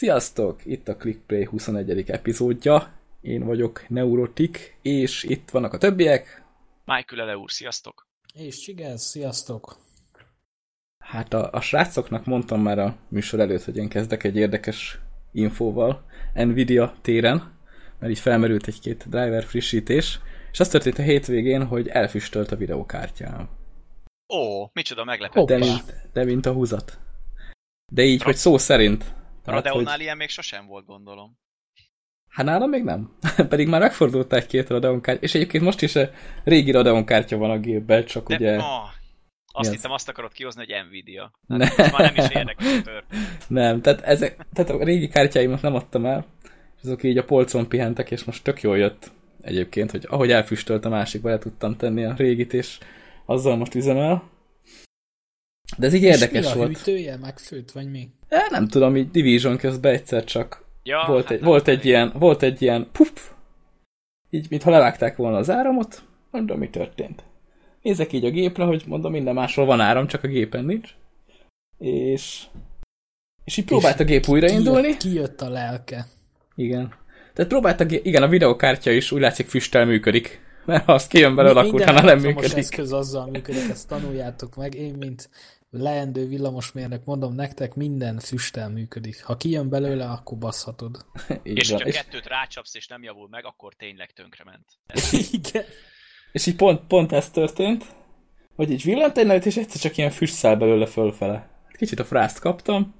Sziasztok! Itt a ClickPlay 21. epizódja. Én vagyok Neurotik, és itt vannak a többiek. Michael Ele úr, sziasztok! És Csigez, sziasztok! Hát a, a srácoknak mondtam már a műsor előtt, hogy én kezdek egy érdekes infóval Nvidia téren, mert így felmerült egy-két driver frissítés, és az történt a hétvégén, hogy elfüstölt a videokártyám. Ó, micsoda meglepetés. De mint, de mint a húzat. De így, hogy szó szerint. A Radeonnál hogy... ilyen még sosem volt, gondolom. Hát nálam még nem. Pedig már megfordult egy-két Radeon kártya, és egyébként most is a régi Radeon kártya van a gépben, csak De, ugye... Oh, azt hittem, azt akarod kihozni, hogy Nvidia. Hát ne. már nem is érdekes Nem, tehát, ezek, tehát a régi kártyáimat nem adtam el, és azok így a polcon pihentek, és most tök jól jött egyébként, hogy ahogy elfüstölt a másikba, el tudtam tenni a régit, és azzal most üzemel. De ez így és érdekes mi a volt. hűtője, megfőtt, vagy mi? Ja, nem tudom, így Division közben egyszer csak ja, volt, hát egy, volt, egy ilyen, volt egy ilyen puf, így mintha levágták volna az áramot, mondom, mi történt. Nézek így a gépre, hogy mondom, minden máshol van áram, csak a gépen nincs. És, és így próbált a gép újraindulni. Kijött, kijött a lelke. Igen. Tehát próbált a gép, igen, a videokártya is úgy látszik füsttel működik. Mert ha az kijön belőle, akkor utána nem működik. eszköz azzal működik, ezt tanuljátok meg. Én, mint leendő villamosmérnök, mondom nektek, minden füsttel működik. Ha kijön belőle, akkor baszhatod. és ha kettőt rácsapsz, és nem javul meg, akkor tényleg tönkrement. Igen. És így pont, pont ez történt, hogy így villant egy nagyot, és egyszer csak ilyen füst száll belőle fölfele. Kicsit a frászt kaptam,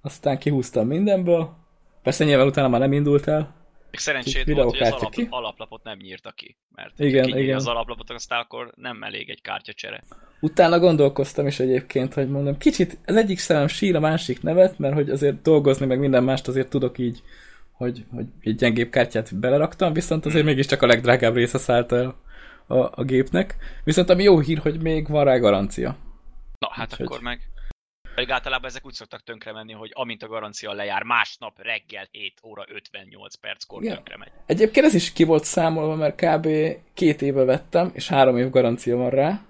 aztán kihúztam mindenből, persze nyilván utána már nem indult el, még szerencsét volt, hogy az alap, ki? alaplapot nem nyírta ki, mert igen, igen. az alaplapot, aztán akkor nem elég egy kártyacsere. Utána gondolkoztam is egyébként, hogy mondom, kicsit az egyik szemem sír, a másik nevet, mert hogy azért dolgozni, meg minden mást azért tudok így, hogy, hogy egy gyengébb kártyát beleraktam, viszont azért hmm. mégiscsak a legdrágább része szállt el a, a gépnek. Viszont ami jó hír, hogy még van rá garancia. Na, hát Úgyhogy... akkor meg pedig általában ezek úgy szoktak tönkre menni, hogy amint a garancia lejár, másnap reggel 7 óra 58 perckor Igen. tönkre megy. Egyébként ez is ki volt számolva, mert kb. két éve vettem, és három év garancia van rá.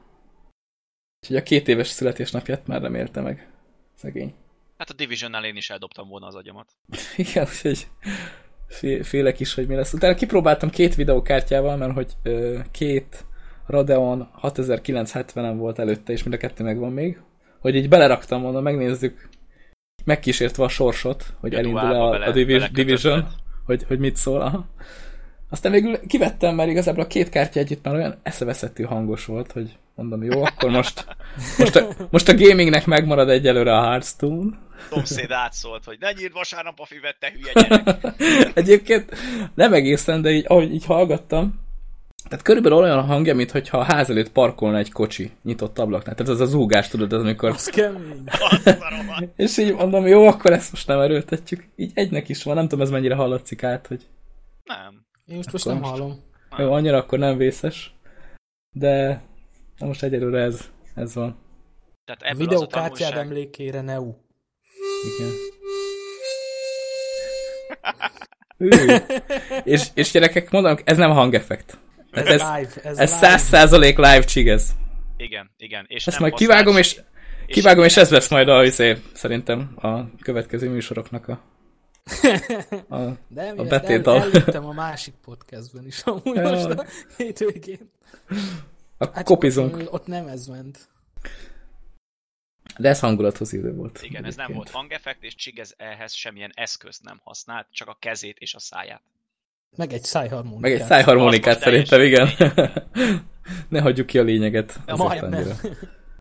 Úgyhogy a két éves születésnapját már nem érte meg. Szegény. Hát a Divisionnál én is eldobtam volna az agyamat. Igen, úgyhogy félek is, hogy mi lesz. Utána kipróbáltam két videókártyával, mert hogy ö, két Radeon 6970-en volt előtte, és mind a kettő megvan még hogy így beleraktam volna, megnézzük, megkísértve a sorsot, hogy elindul-e a, bele, a Divi Division, hogy, hogy mit szól. Aha. Aztán végül kivettem, mert igazából a két kártya együtt már olyan eszeveszettű hangos volt, hogy mondom, jó, akkor most, most, a, most a gamingnek megmarad egyelőre a Hearthstone. Szomszéd átszólt, hogy ne nyírd vasárnap a füvet, te hülye gyerek. Egyébként nem egészen, de így, ahogy így hallgattam, tehát körülbelül olyan a hangja, mintha a ház előtt parkolna egy kocsi nyitott ablaknál. Tehát az a zúgás, tudod, az amikor... Az kemény. és így mondom, jó, akkor ezt most nem erőltetjük. Így egynek is van, nem tudom, ez mennyire hallatszik át, hogy... Nem. Én most, most nem most... hallom. Jó, annyira akkor nem vészes. De na most egyelőre ez, ez van. Tehát a videókártyád tanulság... emlékére Neu. Igen. és, és gyerekek, mondom, ez nem hangeffekt. Ez, ez, live, ez, ez live. 100% live csigez. Igen, igen. És Ezt majd kivágom, és, és kivágom, és ez lesz majd a, azért, szerintem a következő műsoroknak a a, De a betétal. El, a másik podcastben is, amúgy ja. most a hétvégén. A hát kopizunk. Ott, ott nem ez ment. De ez hangulathoz illő volt. Igen, egyébként. ez nem volt hangeffekt, és Csigez ehhez semmilyen eszközt nem használt, csak a kezét és a száját. Meg egy szájharmonikát. Meg egy szájharmonikát szerintem, igen. ne hagyjuk ki a lényeget. Ja,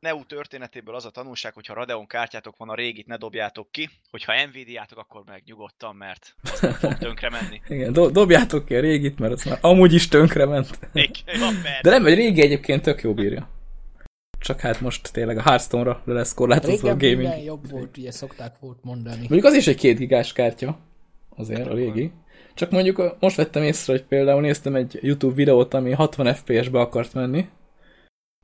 Neu történetéből az a tanulság, hogy ha Radeon kártyátok van, a régit ne dobjátok ki, hogyha Nvidia-tok, akkor meg nyugodtan, mert az nem fog tönkre menni. Igen, do- dobjátok ki a régit, mert az már amúgy is tönkre ment. De nem, egy régi egyébként tök jó bírja. Csak hát most tényleg a Hearthstone-ra le lesz korlátozva a gaming. Régen jobb volt, ugye szokták volt mondani. Mondjuk az is egy két gigás kártya, azért a régi. Csak mondjuk most vettem észre, hogy például néztem egy YouTube videót, ami 60 FPS-be akart menni,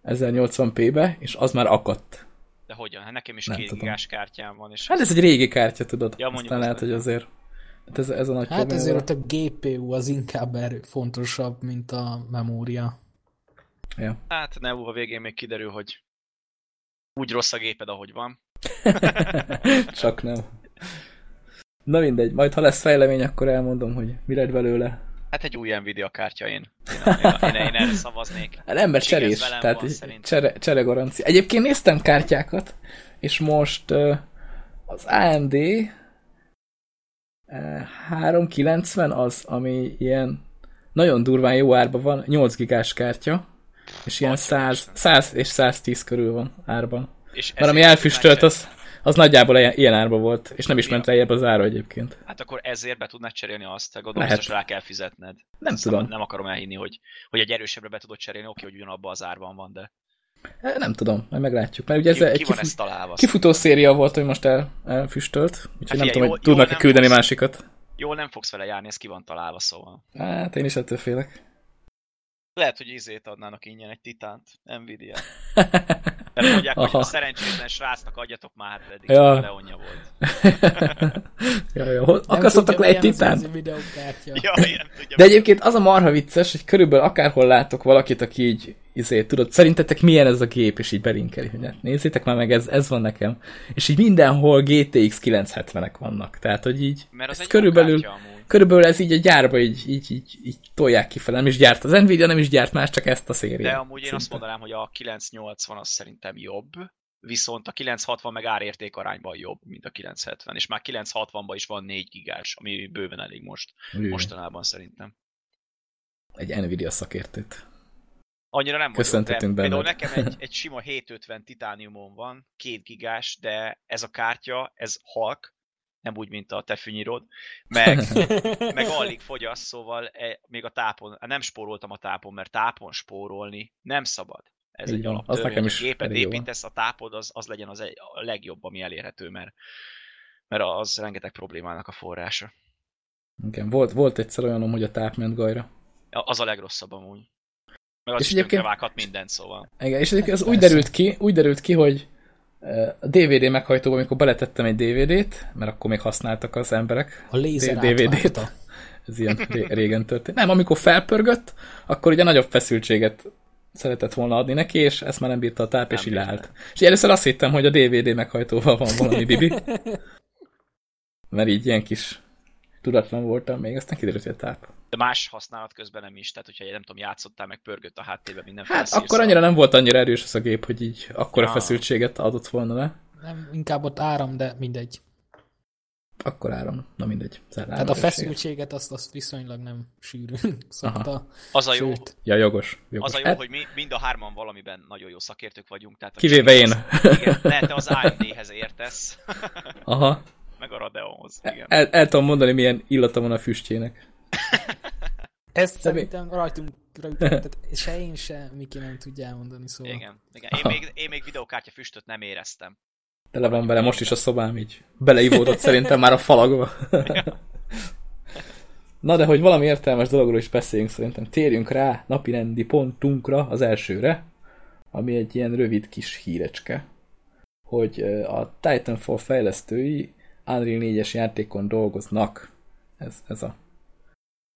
1080p-be, és az már akadt. De hogyan? Hát nekem is Nem két gigás kártyám van. És hát ez egy régi kártya, tudod. Ja, Aztán lehet, hogy azért hát ez, ez a nagy Hát ezért a GPU az inkább erő fontosabb, mint a memória. Ja. Hát ne, a végén még kiderül, hogy úgy rossz a géped, ahogy van. Csak nem. Na mindegy, majd ha lesz fejlemény, akkor elmondom, hogy mi lett belőle. Hát egy új Nvidia kártya én. Én, én, én, én erre szavaznék. Hát ember cserés, tehát van, csere, csere garancia. Egyébként néztem kártyákat, és most az AMD uh, 390 az, ami ilyen nagyon durván jó árban van, 8 gigás kártya, és ilyen Nagyon 100, 100 és 110 körül van árban. És Mert ami elfüstölt, az, az nagyjából ilyen, ilyen árban volt, és nem is ment lejjebb az ára egyébként. Hát akkor ezért be tudnád cserélni azt, te gondolom, Lehet. biztos rá kell fizetned. Nem Azt tudom. Nem akarom elhinni, hogy, hogy egy erősebbre be tudod cserélni, oké, hogy ugyanabban az árban van, de Eh, Nem tudom, majd meglátjuk. Mert ugye ez ki, egy ki kifu- ezt találva? kifutó széria volt, hogy most el, elfüstölt, úgyhogy Hát nem tudom, jól- hogy tudnak-e küldeni fogsz- másikat. Jól nem fogsz vele járni, ez ki van találva, szóval. Hát én is ettől félek. Lehet, hogy izét adnának ingyen egy titánt, Nvidia. Tehát mondják, hogy Aha. a szerencsétlen srácnak adjatok már, eddig Ja. ja. Leonja volt. ja, hol- Akasztottak le egy titánt. Ja. De egyébként az a marha vicces, hogy körülbelül akárhol látok valakit, aki így, izé, tudod, szerintetek milyen ez a gép, és így belinkeli, hogy hát nézzétek már meg, ez, ez van nekem. És így mindenhol GTX 970-ek vannak. Tehát, hogy így, Mert az ez egy körülbelül, jó kártya. Körülbelül ez így a gyárba így, így, így, így tolják kifele. Nem is gyárt az Nvidia, nem is gyárt más, csak ezt a szériát. De amúgy én azt Szinte. mondanám, hogy a 980 az szerintem jobb, viszont a 960 meg árérték arányban jobb, mint a 970, és már 960-ban is van 4 gigás, ami bőven elég most, Hű, mostanában szerintem. Egy Nvidia szakértőt. Annyira nem vagyok, de Köszöntetünk például benned. nekem egy, egy sima 750 titániumon van, 2 gigás, de ez a kártya, ez halk, nem úgy, mint a te fűnyírod, meg, meg alig fogyaszt, szóval e, még a tápon, nem spóroltam a tápon, mert tápon spórolni nem szabad. Ez Így egy van, alaptörvény, hogy gépet építesz, a tápod az, az legyen az egy, a legjobb, ami elérhető, mert, mert az rengeteg problémának a forrása. Igen, volt, volt egyszer olyanom, hogy a táp ment gajra. Az a legrosszabb amúgy. Meg az És is egyébként- mindent, szóval. Igen, és egyébként az úgy derült ki, úgy derült ki, hogy a DVD meghajtóba, amikor beletettem egy DVD-t, mert akkor még használtak az emberek A DVD-t. Ez ilyen ré- régen történt. Nem, amikor felpörgött, akkor ugye nagyobb feszültséget szeretett volna adni neki, és ezt már nem bírta a táp, és Nem így bírta. leállt. És így először azt hittem, hogy a DVD meghajtóval van valami bibi. Mert így ilyen kis tudatlan voltam még, aztán kiderült, hogy a táp. De más használat közben nem is, tehát hogyha nem tudom, játszottál, meg pörgött a háttérben minden Hát akkor annyira nem volt annyira erős az a gép, hogy így akkora Ja. feszültséget adott volna le. Nem, inkább ott áram, de mindegy. Akkor áram. Na mindegy. Tehát a feszültséget azt, azt viszonylag nem sűrűn szokta. Az a jó, Sőt, Ja, jogos. jogos. az a jó, Hát, hogy mi mind a hárman valamiben nagyon jó szakértők vagyunk. Tehát a Kivéve én. Az, igen, ne, te az AMD-hez értesz, Aha. meg a Radeonhoz. Igen. El, el tudom mondani, milyen illata van a füstjének. ezt De mi- szerintem rajtunk, rajtunk tehát se én, se Miki nem tudja elmondani, szóval. Igen, igen. Én, még, én még videókártya füstöt nem éreztem. Tele van vele most is a szobám így. Beleivódott szerintem már a falagba. Na de hogy valami értelmes dologról is beszéljünk szerintem. Térjünk rá napirendi pontunkra, az elsőre, ami egy ilyen rövid kis hírecske, hogy a Titanfall fejlesztői Unreal 4-es játékon dolgoznak. Ez, ez a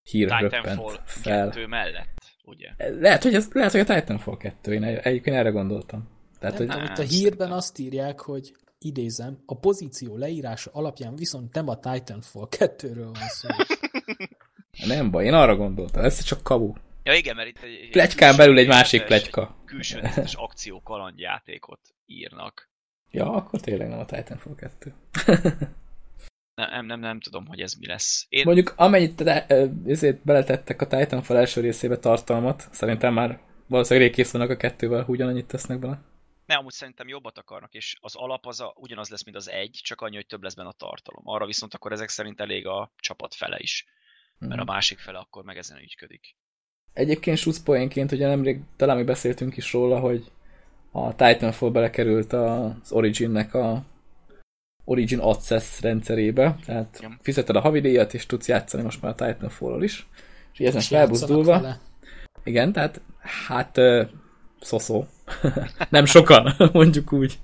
hír Titanfall röppent fel. 2 mellett, ugye? Lehet, hogy, ez, lehet, hogy a Titanfall 2, én egyébként erre gondoltam. Tehát, Nem hogy itt a hírben azt írják, hogy idézem, a pozíció leírása alapján viszont nem a Titanfall 2-ről van szó. nem baj, én arra gondoltam, ez csak kavu. Ja igen, mert itt egy, egy Plegykán belül egy másik plegyka. Külső akció kalandjátékot írnak. Ja, akkor tényleg nem a Titanfall 2. Nem, nem, nem, tudom, hogy ez mi lesz. Én, Mondjuk amennyit ezért beletettek a Titanfall első részébe tartalmat, szerintem már valószínűleg rég készülnek a kettővel, ugyanannyit tesznek bele. Ne, amúgy szerintem jobbat akarnak, és az alap az a, ugyanaz lesz, mint az egy, csak annyi, hogy több lesz benne a tartalom. Arra viszont akkor ezek szerint elég a csapat fele is, mert a Mhm. másik fele akkor meg ezen ügyködik. Egyébként suszpoénként, ugye nemrég talán mi beszéltünk is róla, hogy a Titanfall belekerült az Originnek a Origin Access rendszerébe, tehát Ja. fizeted a havidíjat, és tudsz játszani most már a Titanfall-ol is. És így ezen felbuzdulva, igen, tehát hát ö, szoszó. Nem sokan, mondjuk úgy.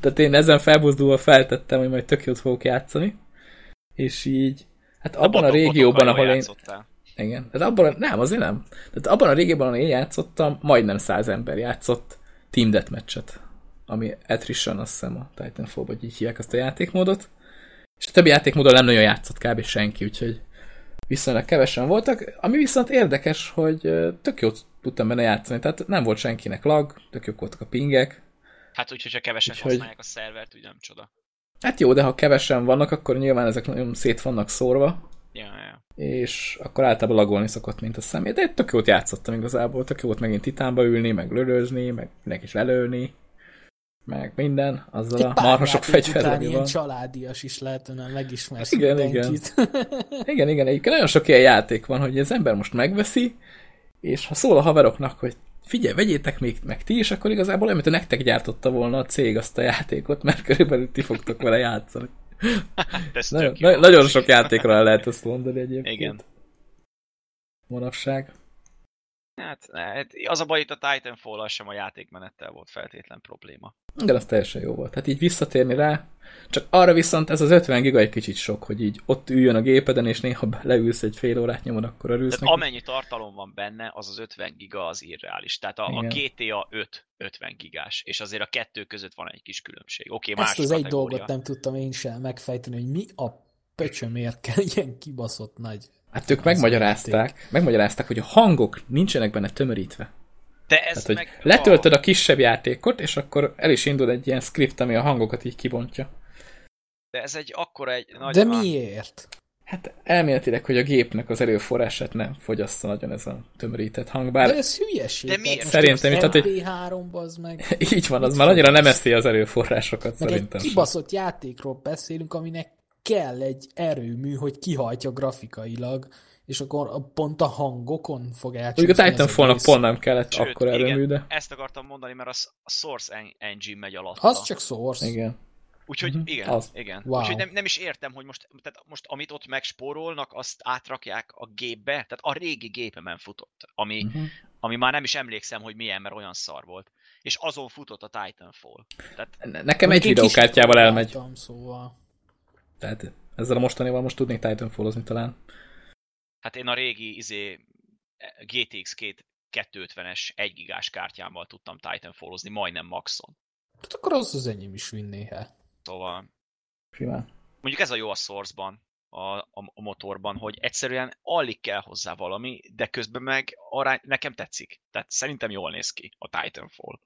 Tehát én ezen felbuzdulva feltettem, hogy majd tök jót fogok játszani. És így, hát abban a botok- régióban, botokkal ahol én... játszottál. Igen. Tehát abban a, nem, azért nem. Tehát abban a régióban, ahol én játszottam, majdnem száz ember játszott Team Deathmatch-et. Ami Attrition, azt hiszem a Titanfall, vagy így hívják azt a játékmódot. És a többi játékmódon nem nagyon játszott kb. senki, úgyhogy viszonylag kevesen voltak. Ami viszont érdekes, hogy tök jót tudtam benne játszani, tehát nem volt senkinek lag, tök jók voltak a pingek. Hát úgy, hogyha kevesen úgyhogy... használják a szervert, úgy nem csoda. Hát jó, de ha kevesen vannak, akkor nyilván ezek nagyon szét vannak szórva. Ja, ja. És akkor általában lagolni szokott, mint a személy. De tök jót játszottam igazából, tök jó volt megint titánba ülni, meg lölőzni, meg mindenki is lelőni meg minden, azzal a marhasok fegyverrel van. ilyen családias is lehet, hogy megismersz igen, mindenkit. Igen. igen, igen, egyébként nagyon sok ilyen játék van, hogy az ember most megveszi, és ha szól a haveroknak, hogy figyelj, vegyétek még meg ti is, akkor igazából olyan, mint nektek gyártotta volna a cég azt a játékot, mert körülbelül ti fogtok vele játszani. nagyon, na, nagyon sok játékra el lehet ezt mondani egyébként. Igen. Manapság. Hát, hát az a baj itt a Titanfall sem a játékmenettel volt feltétlen probléma. Igen, az teljesen jó volt. Hát így visszatérni rá, csak arra viszont ez az 50 giga egy kicsit sok, hogy így ott üljön a gépeden, és néha leülsz egy fél órát nyomod, akkor örülsz Tehát neki. amennyi tartalom van benne, az az 50 giga az irreális. Tehát a, a GTA 5 50 gigás, és azért a kettő között van egy kis különbség. Oké, okay, Ezt az kategória. egy dolgot nem tudtam én sem megfejteni, hogy mi a pöcsömért kell ilyen kibaszott nagy Hát ők megmagyarázták, megmagyarázták, hogy a hangok nincsenek benne tömörítve. De ez Tehát, meg... letöltöd a kisebb játékot, és akkor el is indul egy ilyen script, ami a hangokat így kibontja. De ez egy akkora egy nagy... De miért? Hát elméletileg, hogy a gépnek az erőforrását nem fogyassza nagyon ez a tömörített hang, bár... De ez hülyeség. De miért? Szerintem, tehát, hogy... 3 az meg... Így van, az már annyira nem eszi az erőforrásokat, meg szerintem. egy kibaszott játékról beszélünk, aminek kell egy erőmű, hogy kihajtja grafikailag, és akkor pont a hangokon fog elcsúszni. Mondjuk a Titanfall-nak pont nem kellett Sőt, akkor erőmű, de... ezt akartam mondani, mert a Source Engine megy alatt. Az csak Source. Igen. Úgyhogy uh-huh. igen, az. igen. Wow. Úgyhogy nem, nem is értem, hogy most, tehát most amit ott megspórolnak, azt átrakják a gépbe, tehát a régi gépemen futott, ami, uh-huh. ami már nem is emlékszem, hogy milyen, mert olyan szar volt. És azon futott a Titanfall. Tehát... Nekem egy videókártyával elmegy. szóval. Tehát ezzel a mostanival most tudnék Titanfallozni talán. Hát én a régi izé, GTX 250-es 1 gigás kártyámmal tudtam Titanfallozni, majdnem maxon. Hát akkor az az enyém is vinné, he. Szóval... Simán. Mondjuk ez a jó a Source-ban, a, a, a motorban, hogy egyszerűen alig kell hozzá valami, de közben meg arány, nekem tetszik. Tehát szerintem jól néz ki a Titanfall.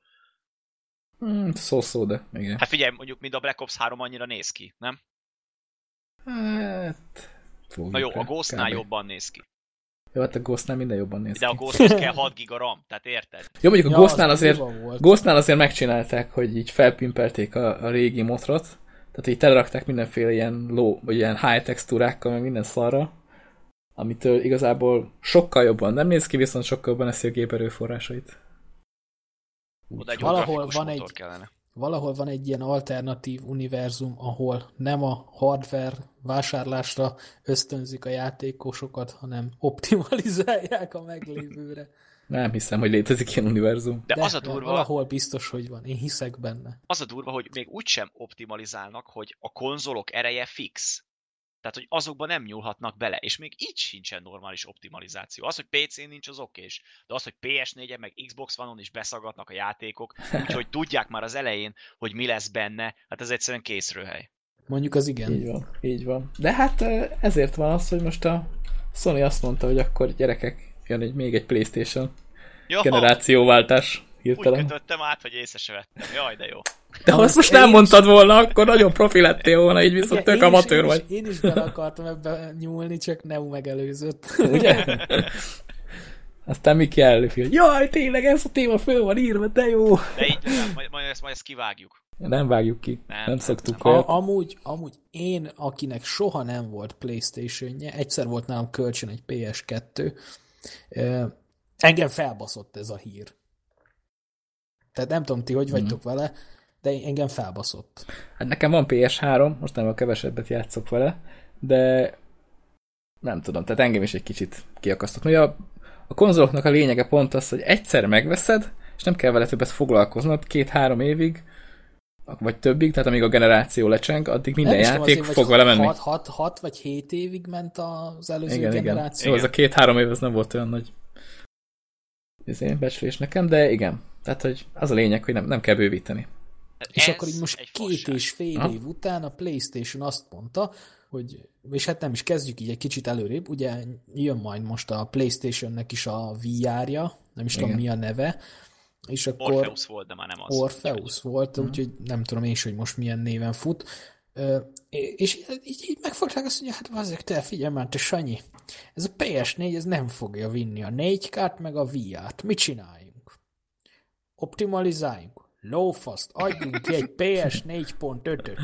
Mm, szó-szó, de igen. Hát figyelj, mondjuk mind a Black Ops 3 annyira néz ki, nem? Hát... Na jó, a Ghostnál jobban néz ki. Jó, hát a Ghostnál minden jobban néz De ki. De a Ghosthoz kell 6 giga RAM, tehát érted? Jó, mondjuk a ja, Ghostnál az azért, Ghostnál azért megcsinálták, hogy így felpimpelték a, a régi motrot, tehát így telerakták mindenféle ilyen low, vagy ilyen high textúrákkal, meg minden szarra, amitől igazából sokkal jobban nem néz ki, viszont sokkal jobban eszi a gép erőforrásait. Oda egy Valahol van egy, kellene valahol van egy ilyen alternatív univerzum, ahol nem a hardware vásárlásra ösztönzik a játékosokat, hanem optimalizálják a meglévőre. Nem hiszem, hogy létezik ilyen univerzum. De, De az a durva... Valahol biztos, hogy van. Én hiszek benne. Az a durva, hogy még úgysem optimalizálnak, hogy a konzolok ereje fix. Tehát, hogy azokban nem nyúlhatnak bele, és még így sincsen normális optimalizáció. Az, hogy PC-n nincs, az okés, de az, hogy PS4-en, meg Xbox One-on is beszagadnak a játékok, úgyhogy tudják már az elején, hogy mi lesz benne, hát ez egyszerűen készrőhely. Mondjuk az igen. Így van, így van. De hát ezért van az, hogy most a Sony azt mondta, hogy akkor gyerekek, jön egy, még egy Playstation Jó. generációváltás hirtelen. Úgy kötöttem át, hogy észre se vettem. Jaj, de jó. De ha azt most nem mondtad volna, akkor nagyon profi lettél volna, így viszont tök amatőr vagy. Én is bele akartam ebbe nyúlni, csak Neu megelőzött. Ugye? Aztán mi kell hogy Jaj, tényleg ez a téma föl van írva, de jó. De így, majd, majd, ezt, majd ezt kivágjuk. Nem vágjuk ki. Nem, nem, nem szoktuk. Nem. A, amúgy, amúgy én, akinek soha nem volt Playstation-je, egyszer volt nálam kölcsön egy PS2, engem felbaszott ez a hír. Tehát nem tudom, ti hogy vagytok mm. vele, de engem felbaszott. Hát nekem van PS3, most nem a kevesebbet játszok vele, de nem tudom, tehát engem is egy kicsit kiakasztott. Ugye a, a konzoloknak a lényege pont az, hogy egyszer megveszed, és nem kell vele többet foglalkoznod, két-három évig, vagy többig, tehát amíg a generáció lecseng, addig minden nem játék azért, fog vele menni. 6 vagy 7 évig ment az előző igen, generáció. Igen. Jó, az a két-három év az nem volt olyan nagy én becslés nekem, de igen. Tehát, hogy az a lényeg, hogy nem, nem kell bővíteni. És Ez akkor így most egy két fasság. és fél Ha? év után a PlayStation azt mondta, hogy, és hát nem is kezdjük így egy kicsit előrébb, ugye jön majd most a PlayStation-nek is a VR-ja, nem is tudom Igen. mi a neve, és akkor Orpheus volt, de már nem az. Orpheus volt, Mhm. úgyhogy nem tudom én is, hogy most milyen néven fut. És így, így megfogták azt mondja, hát azért te figyelj már, te Sanyi, ez a PS4, ez nem fogja vinni a 4K-t meg a VR-t. Mit csináljunk? Optimalizáljunk. Lófaszt, adjunk ki egy PS 4.5-öt.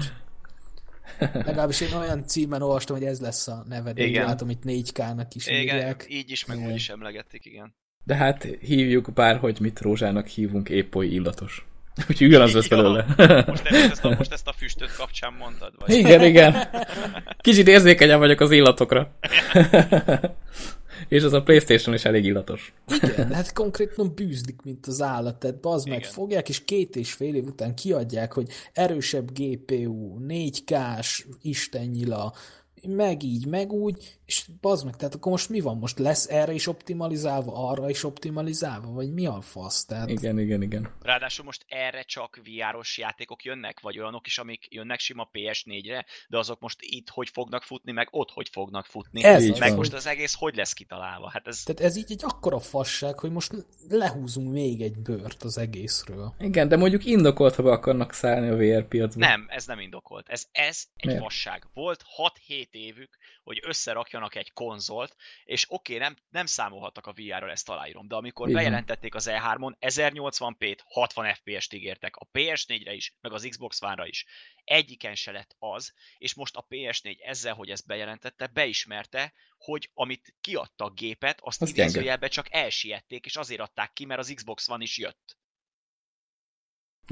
Legalábbis én olyan címen olvastam, hogy ez lesz a neve, de Igen. látom, itt 4K-nak is Igen, írják. így is, meg Igen. úgy is emlegették, igen. De hát hívjuk bárhogy mit rózsának hívunk, épp oly illatos. Úgyhogy ugyanaz lesz belőle. Most ezt, ezt, a, most ezt a füstöt kapcsán mondtad? Vagy? igen, igen. Kicsit érzékenyen vagyok az illatokra. És az a Playstation is elég illatos. Igen, hát konkrétan bűzlik, mint az állat. Tehát bazd meg, Igen. fogják, és két és fél év után kiadják, hogy erősebb GPU, 4K-s istennyila, meg így, meg úgy, és bazd meg, tehát akkor most mi van? Most lesz erre is optimalizálva, arra is optimalizálva, vagy mi a fasz? Tehát Igen, igen, igen. Ráadásul most erre csak VR-os játékok jönnek, vagy olyanok is, amik jönnek sima PS4-re, de azok most itt hogy fognak futni, meg ott hogy fognak futni. Ez meg van. most az egész hogy lesz kitalálva? Hát ez Tehát ez így egy akkora fasság, hogy most lehúzunk még egy bört az egészről. Igen, de mondjuk indokolt, ha be akarnak szállni a VR piacba. nem, ez nem indokolt. Ez, ez egy Miért? fasság. Volt 6-7 évük, hogy összerakjanak egy konzolt, és oké, nem, nem számolhattak a VR-ral, ezt aláírom, de amikor van. bejelentették az E3-on, 1080p-t, 60 FPS-t ígértek, a PS4-re is, meg az Xbox One-ra is. Egyiken se lett az, és most a PS4 ezzel, hogy ezt bejelentette, beismerte, hogy amit kiadta a gépet, azt Az gyenge. idézőjelben csak elsiették, és azért adták ki, mert az Xbox One is jött.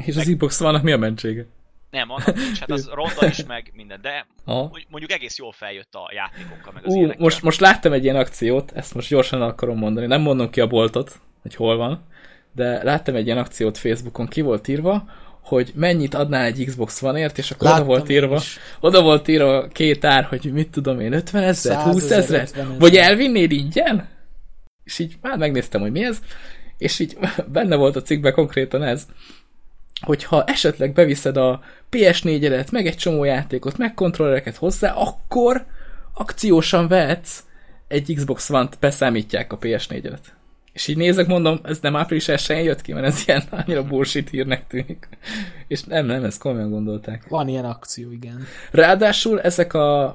És az Xbox vannak mi a mentsége? Nem, annak nincs, hát az ronda is, meg minden, de Ha. mondjuk egész jól feljött a játékokkal, meg az Ú, ilyenekkel. most, most láttam egy ilyen akciót, ezt most gyorsan akarom mondani. Nem mondom ki a boltot, hogy hol van, de láttam egy ilyen akciót Facebookon, ki volt írva, hogy mennyit adnál egy Xbox One-ért, és akkor Láttam oda volt írva, is. oda volt írva két ár, hogy mit tudom én, 50 ezeret, 100 20 ezer, ezeret, 50 ezer. vagy elvinnéd ingyen? És így már megnéztem, hogy mi ez, és így benne volt a cikkben konkrétan ez, hogyha esetleg beviszed a PS4-edet, meg egy csomó játékot, meg kontrollereket hozzá, akkor akciósan vehetsz egy Xbox One-t, beszámítják a PS4-edet. És így nézek, mondom, ez nem április 1 jött ki, mert ez ilyen annyira bullshit hírnek tűnik. És nem, nem, ezt komolyan gondolták. Van ilyen akció, igen. Ráadásul ezek a,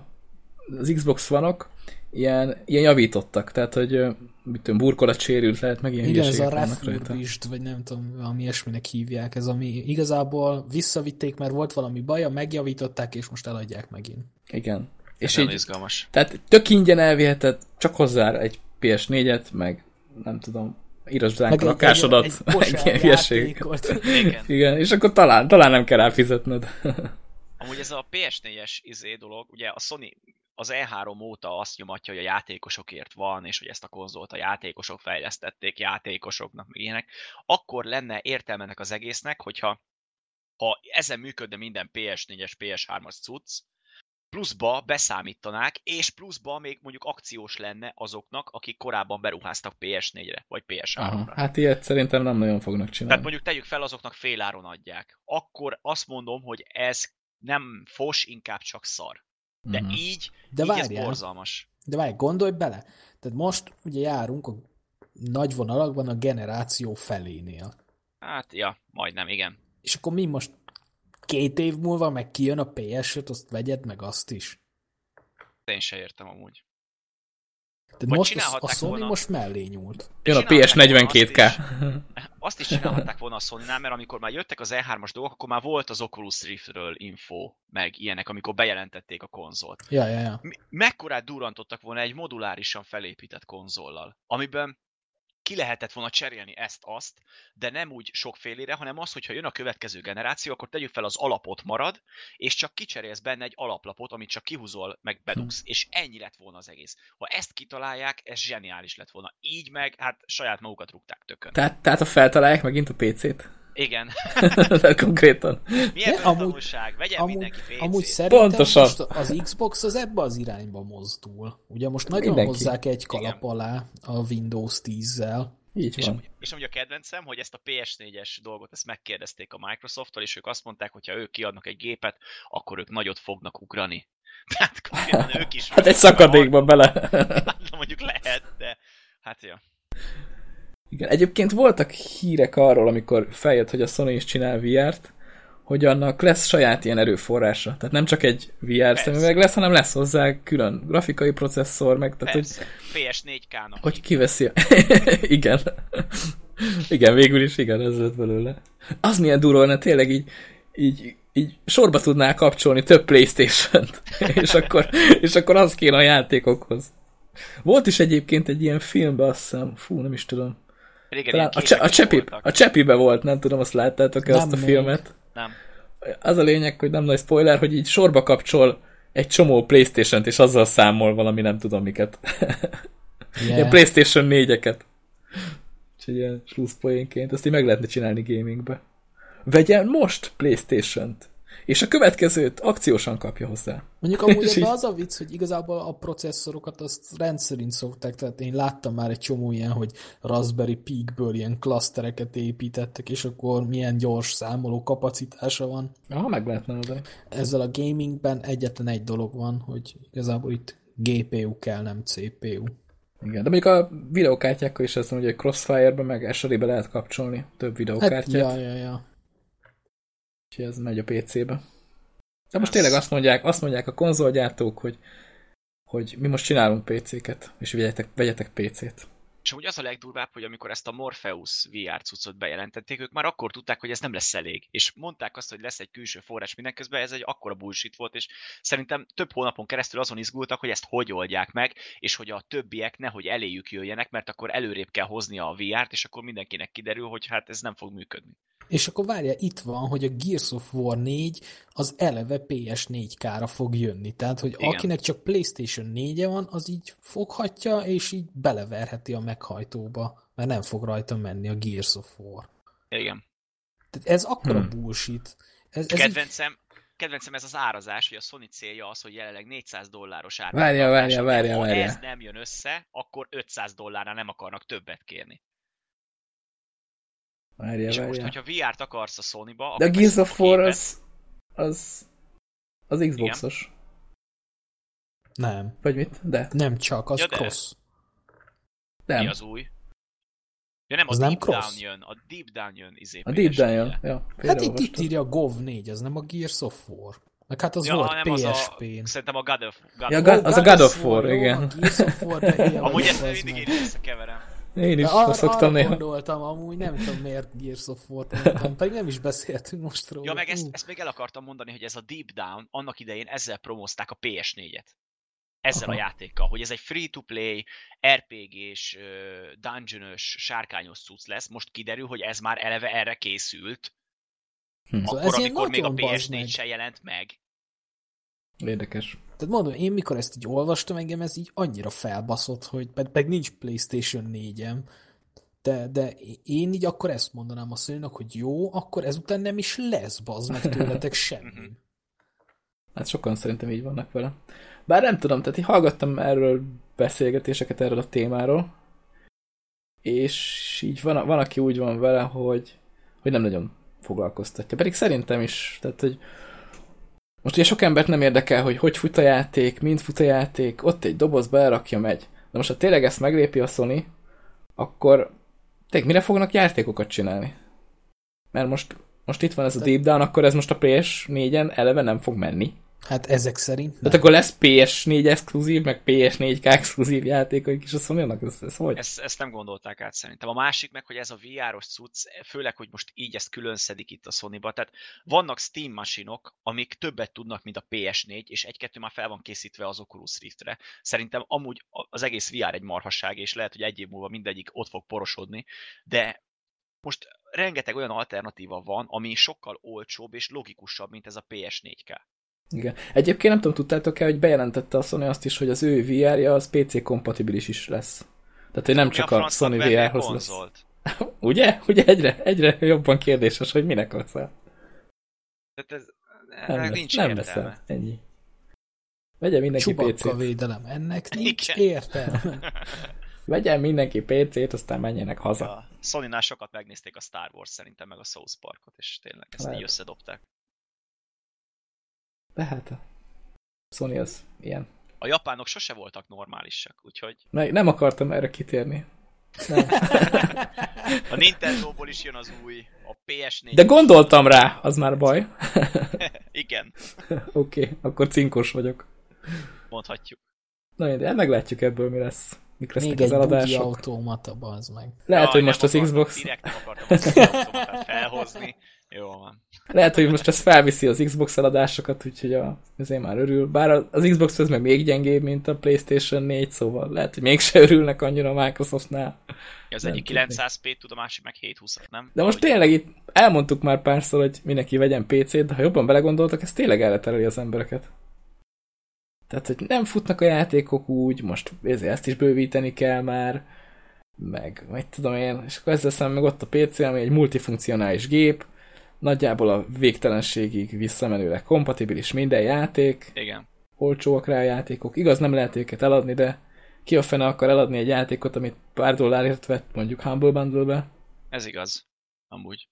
az Xbox One-ok ilyen, ilyen javítottak, tehát, hogy mit tudom, burkolat sérült lehet, meg ilyen Igen, ez a refurbished, vagy nem tudom, valami ilyesminek hívják, ez ami igazából visszavitték, mert volt valami baja, megjavították, és most eladják megint. Igen. És És így, izgalmas. tehát tök ingyen elviheted, csak hozzá egy PS4-et, meg nem tudom, írasd ránk a lakásodat, egy, meg egy hülyeség. játékot. Igen. Igen, és akkor talán, talán nem kell ráfizetned. Amúgy ez a PS4-es izé dolog, ugye a Sony az E3 óta azt nyomatja, hogy a játékosokért van, és hogy ezt a konzolt a játékosok fejlesztették, játékosoknak, meg ilyenek, akkor lenne értelme ennek az egésznek, hogyha ha ezen működne minden PS4-es, PS3-as cucc, pluszba beszámítanák, és pluszba még mondjuk akciós lenne azoknak, akik korábban beruháztak PS4-re, vagy PS3-ra. Aha, hát ilyet szerintem nem nagyon fognak Tehát csinálni. mondjuk tegyük fel, azoknak féláron adják. Akkor azt mondom, hogy ez nem fos, inkább csak szar. De Mhm. így, De így ez borzalmas. De várj, gondolj bele. Tehát most ugye járunk a nagy vonalakban a generáció felénél. Hát, ja, majdnem, igen. És akkor mi most két év múlva meg kijön a PS5, azt vegyed meg azt is. Én se értem amúgy. De Vagy most a, Sony volna. most mellé nyúlt. Jön a Csinálták volna PS42K. Azt is, azt is csinálhatták volna a sony mert amikor már jöttek az E3-as dolgok, akkor már volt az Oculus Riftről info, meg ilyenek, amikor bejelentették a konzolt. Ja, ja, ja. Mi- Mekkorát durrantottak volna egy modulárisan felépített konzollal, amiben ki lehetett volna cserélni ezt-azt, de nem úgy sokfélére, hanem az, hogyha jön a következő generáció, akkor tegyük fel az alapot marad, és csak kicserélsz benne egy alaplapot, amit csak kihúzol, meg bedugsz, és ennyi lett volna az egész. Ha ezt kitalálják, ez zseniális lett volna. Így meg, hát saját magukat rúgták tökön. Tehát, tehát ha feltalálják megint a PC-t. Igen. Konkrétan. Milyen De amúgy- tanulság? Vegyen Amúgy, mindenki PC-t. amúgy szerintem Pontosan. most az Xbox az ebbe az irányba mozdul. Ugye most nagyon Mindenki. hozzák egy Igen. kalap alá a Windows 10-zel. Így És, van. amúgy- és amúgy a kedvencem, hogy ezt a PS4-es dolgot ezt megkérdezték a Microsofttól, és ők azt mondták, hogy ha ők kiadnak egy gépet, akkor ők nagyot fognak ugrani. Tehát ők is... Hát egy szakadékba bele. Hát, mondjuk lehet, de hát ja. Igen, egyébként voltak hírek arról, amikor feljött, hogy a Sony is csinál VR-t, hogy annak lesz saját ilyen erőforrása. Tehát nem csak egy VR Persze. szemüveg lesz, hanem lesz hozzá külön grafikai processzor, meg tehát, hogy, Persze, PS4K-nak. hogy kiveszi. igen. igen, végül is igen, ez lett belőle. Az milyen durva lenne, tényleg így, így, így sorba tudnál kapcsolni több Playstation-t, és akkor, és akkor az kéne a játékokhoz. Volt is egyébként egy ilyen filmben, azt hiszem, fú, nem is tudom. Régen a, cse, a, csepi, csepibe volt, nem tudom, azt láttátok-e Nem azt a még. filmet. Nem. Az a lényeg, hogy nem nagy spoiler, hogy így sorba kapcsol egy csomó Playstation-t, és azzal számol valami nem tudom miket. Yeah. Ilyen Playstation 4-eket. Úgyhogy ilyen slusszpoénként, ezt így meg lehetne csinálni gamingbe. Vegyen most Playstation-t, és a következőt akciósan kapja hozzá. Mondjuk amúgy ebben az a vicc, hogy igazából a processzorokat azt rendszerint szokták, tehát én láttam már egy csomó ilyen, hogy Raspberry Pi-ből ilyen klasztereket építettek, és akkor milyen gyors számoló kapacitása van. Aha, meg lehetne oda. Ezzel a gamingben egyetlen egy dolog van, hogy igazából itt GPU kell, nem CPU. Igen, de mondjuk a videokártyákkal is ez van, hogy Crossfire-be meg SRI-be lehet kapcsolni több Hát, videokártyát. ja, ja, ja. Úgyhogy ez megy a PC-be. De most tényleg azt mondják, azt mondják a konzolgyártók, hogy, hogy mi most csinálunk PC-ket, és vegyetek, vegyetek PC-t. És amúgy az a legdurvább, hogy amikor ezt a Morpheus VR cuccot bejelentették, ők már akkor tudták, hogy ez nem lesz elég. És mondták azt, hogy lesz egy külső forrás mindenközben, ez egy akkora bullshit volt, és szerintem több hónapon keresztül azon izgultak, hogy ezt hogy oldják meg, és hogy a többiek nehogy eléjük jöjjenek, mert akkor előrébb kell hozni a VR-t, és akkor mindenkinek kiderül, hogy hát ez nem fog működni. És akkor várja, itt van, hogy a Gears of War 4 az eleve PS4K-ra fog jönni. Tehát, hogy. Igen. akinek csak PlayStation 4-e van, az így foghatja, és így beleverheti a meghajtóba, mert nem fog rajta menni a Gears of War. Igen. Tehát ez akkora Hmm. bullshit. Ez, ez így, Kedvencem, kedvencem ez az árazás, hogy a Sony célja az, hogy jelenleg 400 dolláros ár. Várja, várja, várja, Ha várja. ez nem jön össze, akkor 500 dollárra nem akarnak többet kérni. Várja, És most, várja. hogyha VR-t akarsz a Sony-ba, De a Gears of War az, az, az Xboxos. nem, Vagy mit? De. nem csak, az ja, de. cross. Nem. Mi az új? Ja nem, a Az Deep nem cross? Down jön, a Deep Down jön izé A Deep Down PS4-re. jön. Ja, Hát itt, itt írja a GOV 4, az nem a Gears of War. Meg hát az Ja, volt nem, az a, PSP-n. szerintem a God of, God Ja, God- az a God of War, jó, igen. A Gears of War, de ilyen Amúgy ezt mindig én összekeverem. Én is arra, szoktam arra néha. gondoltam, amúgy nem tudom miért Gears of mondtam, pedig nem is beszéltünk most róla. Ja, meg ezt, ezt még el akartam mondani, hogy ez a Deep Down, annak idején ezzel promozták a PS4-et. Ezzel Aha. a játékkal, hogy ez egy free-to-play, RPG-s, ö, dungeon-ös, sárkányos cucc lesz. Most kiderül, hogy ez már eleve erre készült. Hm. Szóval Akkor, ez ilyen amikor még a nagyon bazd PS4 meg. se jelent meg. Érdekes. Tehát mondom, én mikor ezt így olvastam, engem ez így annyira felbaszott, hogy pedig, pedig nincs PlayStation 4-em, de, de én így akkor ezt mondanám a szülőnek, hogy jó, akkor ezután nem is lesz, bazd meg tőletek semmi. Hát sokan szerintem így vannak vele. Bár nem tudom, tehát én hallgattam erről beszélgetéseket erről a témáról, és így van, van aki úgy van vele, hogy, hogy nem nagyon foglalkoztatja. Pedig szerintem is, tehát hogy most ugye sok embert nem érdekel, hogy hogy fut a játék, mind fut a játék, ott egy doboz berakja, megy. De most ha tényleg ezt meglépi a Sony, akkor tényleg mire fognak játékokat csinálni? Mert most, most itt van ez a Deep Down, akkor ez most a PS4-en eleve nem fog menni. Hát ezek szerint nem. Tehát akkor lesz PS4 exkluzív, meg PS4K exkluzív játékok is a sony ez, ez hogy? Ezt, ezt nem gondolták át szerintem. A másik meg, hogy ez a VR-os cucc, főleg, hogy most így ezt külön szedik itt a Sony-ba, tehát vannak Steam masinok, amik többet tudnak, mint a PS4, és egy-kettő már fel van készítve az Oculus Riftre. Szerintem amúgy az egész VR egy marhasság, és lehet, hogy egy év múlva mindegyik ott fog porosodni, de most rengeteg olyan alternatíva van, ami sokkal olcsóbb és logikusabb, mint ez a PS4K. Igen. Egyébként nem tudom, tudtátok-e, hogy bejelentette a Sony azt is, hogy az ő VR-ja az PC kompatibilis is lesz. Tehát, hogy nem csak a a, Sony VR-hoz lesz. Ugye? Ugye egyre, egyre jobban kérdéses, hogy minek veszel. Tehát ez, Nem, vesz, nincs nem értelme. veszel. Ennyi. Vegye mindenki Csubakka PC-t. védelem. Ennek nincs Igen. értelme. Vegyen mindenki PC-t, aztán menjenek haza. A Sony-nál sokat megnézték a Star Wars szerintem, meg a South Parkot, és tényleg ezt Lehet. így összedobták. De hát a Sony az ilyen. A japánok sose voltak normálisak, úgyhogy Ne, nem akartam erre kitérni. Nem. a Nintendo-ból is jön az új, a PS4. De gondoltam rá, az már baj. Igen, Oké, okay, akkor cinkos vagyok. mondhatjuk. Na, de meglátjuk ebből, mi lesz. Mik lesznek Még az egy eladások. automata, bazd meg. Lehet, hogy Jaj, most nem az Xbox... Direkt nem akartam az felhozni. Jó van. Lehet, hogy most ez felviszi az Xbox eladásokat, úgyhogy a, ezért már örül. Bár az Xbox ez meg még gyengébb, mint a PlayStation 4, szóval lehet, hogy mégse örülnek annyira a Microsoftnál. Az egyik tudni. 900p tud, a másik meg 720 nem? De most tényleg itt elmondtuk már párszor, hogy mindenki vegyen PC-t, de ha jobban belegondoltak, ez tényleg erre tereli az embereket. Tehát, hogy nem futnak a játékok úgy, most ezért ezt is bővíteni kell már, meg, mit tudom én, és akkor ezzel szemben meg ott a PC, ami egy multifunkcionális gép, nagyjából a végtelenségig visszamenőleg kompatibilis minden játék, Igen. olcsóak rá a játékok. Igaz, nem lehet őket eladni, de ki a fene akar eladni egy játékot, amit pár dollárért vett mondjuk Humble Bundle-be? Ez igaz. Amúgy.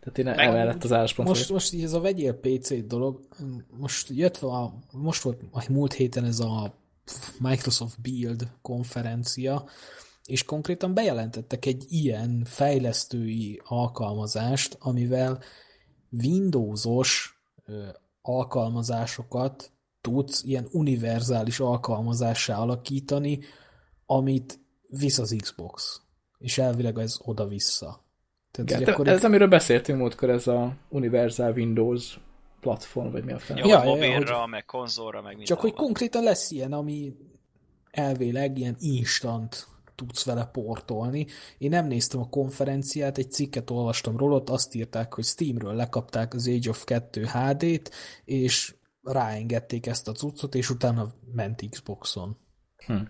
Tehát én Meg- emellett az álláspont Most, most így ez a vegyél PC dolog, most jött a, most volt a múlt héten ez a Microsoft Build konferencia, és konkrétan bejelentettek egy ilyen fejlesztői alkalmazást, amivel Windowsos alkalmazásokat tudsz ilyen univerzális alkalmazássá alakítani, amit visz az Xbox. És elvileg ez oda-vissza. Tehát, Igen, hogy akkor ez itt- amiről beszéltünk múltkor, ez a Universal Windows platform, vagy mi a fel. Jó, Ja, ja, ja, mobilra, meg konzolra, meg Csak hogy mindenhova. konkrétan lesz ilyen, ami elvileg ilyen instant tudsz vele portolni. Én nem néztem a konferenciát, egy cikket olvastam róla, ott azt írták, hogy Steamről lekapták az Age of 2 HD-t, és ráengedték ezt a cuccot, és utána ment Xboxon. Hm.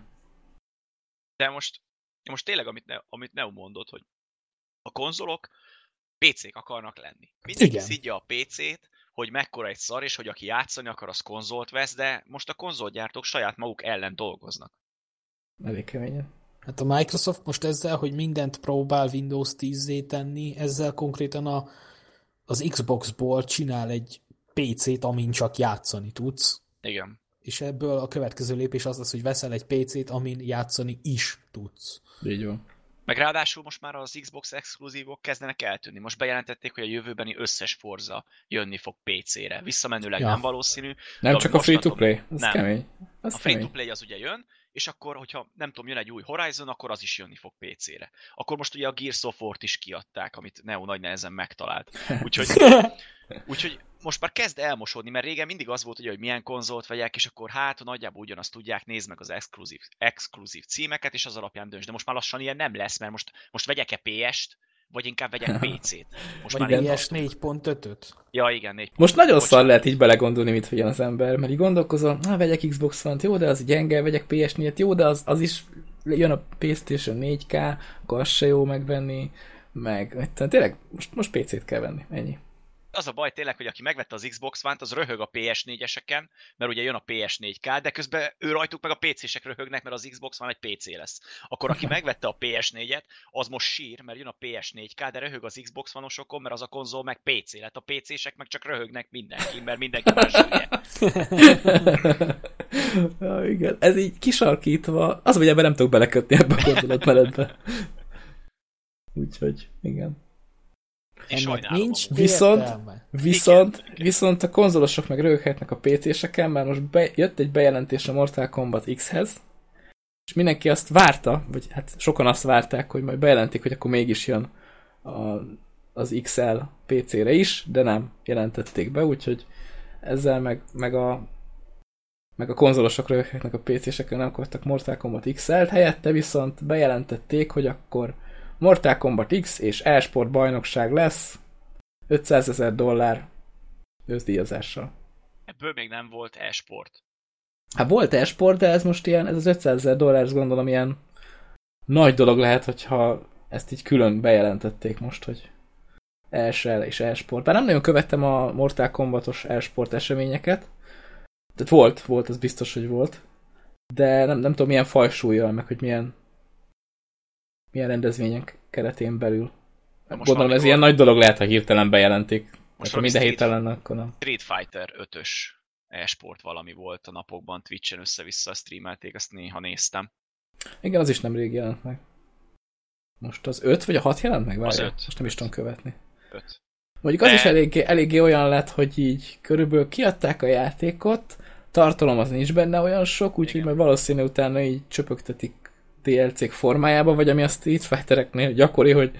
De most, most tényleg, amit, ne, amit Neo mondott, hogy a konzolok PC-k akarnak lenni. Mindenki Igen. szidja a PC-t, hogy mekkora egy szar, és hogy aki játszani akar, az konzolt vesz, de most a konzolgyártók saját maguk ellen dolgoznak. Elég keményen. Hát a Microsoft most ezzel, hogy mindent próbál Windows 10 tenni, ezzel konkrétan a, az Xboxból csinál egy PC-t, amin csak játszani tudsz. Igen. és ebből a következő lépés az lesz, hogy veszel egy PC-t, amin játszani is tudsz. Így van. Meg ráadásul most már az Xbox exkluzívok kezdenek eltűnni. Most bejelentették, hogy a jövőbeni összes Forza jönni fog PC-re. Visszamenőleg Ja. nem valószínű. Nem csak a free-to-play, az Nem. kemény. Az A free-to-play az ugye jön, és akkor, hogyha nem tudom, jön egy új Horizon, akkor az is jönni fog PC-re. Akkor most ugye a Gears of War-t is kiadták, amit Neo nagy nehezen megtalált. Úgyhogy, úgyhogy most már kezd elmosodni, mert régen mindig az volt, ugye, hogy milyen konzolt vegyek, és akkor hát nagyjából ugyanazt tudják, nézd meg az exkluzív, exkluzív címeket, és az alapján dönts. De most már lassan ilyen nem lesz, mert most, most vegyek-e PS-t, vagy inkább vegyek PC-t. Most Vagy már. PS 4.5-öt. Ja, igen, négy Most nagyon szar lehet így belegondolni, mit vegyen az ember, mert így gondolkozom, na vegyek Xbox One-t, jó, de az gyenge, vegyek PS4-et, jó, de az, az is jön a PlayStation 4K, akkor az se jó megvenni, meg tudom, tényleg most, most PC-t kell venni, ennyi. Az a baj tényleg, hogy aki megvette az Xbox One-t, az röhög a PS4-eseken, mert ugye jön a PS4K, de közben ő rajtuk meg a PC-sek röhögnek, mert az Xbox One egy PC lesz. Akkor aki megvette a PS4-et, az most sír, mert jön a PS4K, de röhög az Xbox One-osokon, mert az a konzol meg PC lett. A PC-sek meg csak röhögnek mindenki, mert mindenki más ja, igen, ez így kisarkítva, az, hogy ebben nem tudok belekötni ebbe a gondolatmenetbe. Úgyhogy, igen. Én Ennek sajnálom nincs. Viszont- értelme. Viszont, Igen. viszont a konzolosok meg röhöghetnek a PC-seken, mert most be, jött egy bejelentés a Mortal Kombat X-hez, és mindenki azt várta, vagy hát sokan azt várták, hogy majd bejelentik, hogy akkor mégis jön a, az XL PC-re is, de nem jelentették be, úgyhogy ezzel meg, meg a meg a konzolosok röhöghetnek a PC-seken, nem akartak Mortal Kombat XL-t, helyette viszont bejelentették, hogy akkor Mortal Kombat X és e-sport bajnokság lesz, 500 ezer dollár őszdíjazással. Ebből még nem volt e-sport. Hát volt e-sport, de ez most ilyen, ez az 500 ezer dollár, ezt gondolom ilyen nagy dolog lehet, hogyha ezt így külön bejelentették most, hogy ESL és e-sport. Bár nem nagyon követtem a Mortal Kombatos e-sport eseményeket. Tehát volt, volt, az biztos, hogy volt. De nem, nem tudom milyen fajsúlyjal, meg hogy milyen milyen rendezvények keretén belül. Na most Gondolom, ez ilyen nagy dolog lehet, ha hirtelen bejelentik. Most ha minden héten lenne, akkor nem. Street Fighter 5-ös e-sport valami volt a napokban, Twitch-en össze-vissza streamelték, azt néha néztem. Igen, az is nem rég jelent meg. Most az 5 vagy a 6 jelent meg? Várjál, öt. Most nem is tudom követni. 5. Mondjuk az De- is eléggé, eléggé olyan lett, hogy így körülbelül kiadták a játékot, tartalom az nincs benne olyan sok, úgyhogy majd valószínű utána így csöpögtetik DLC-k formájába, vagy ami a Street Fightereknél gyakori, hogy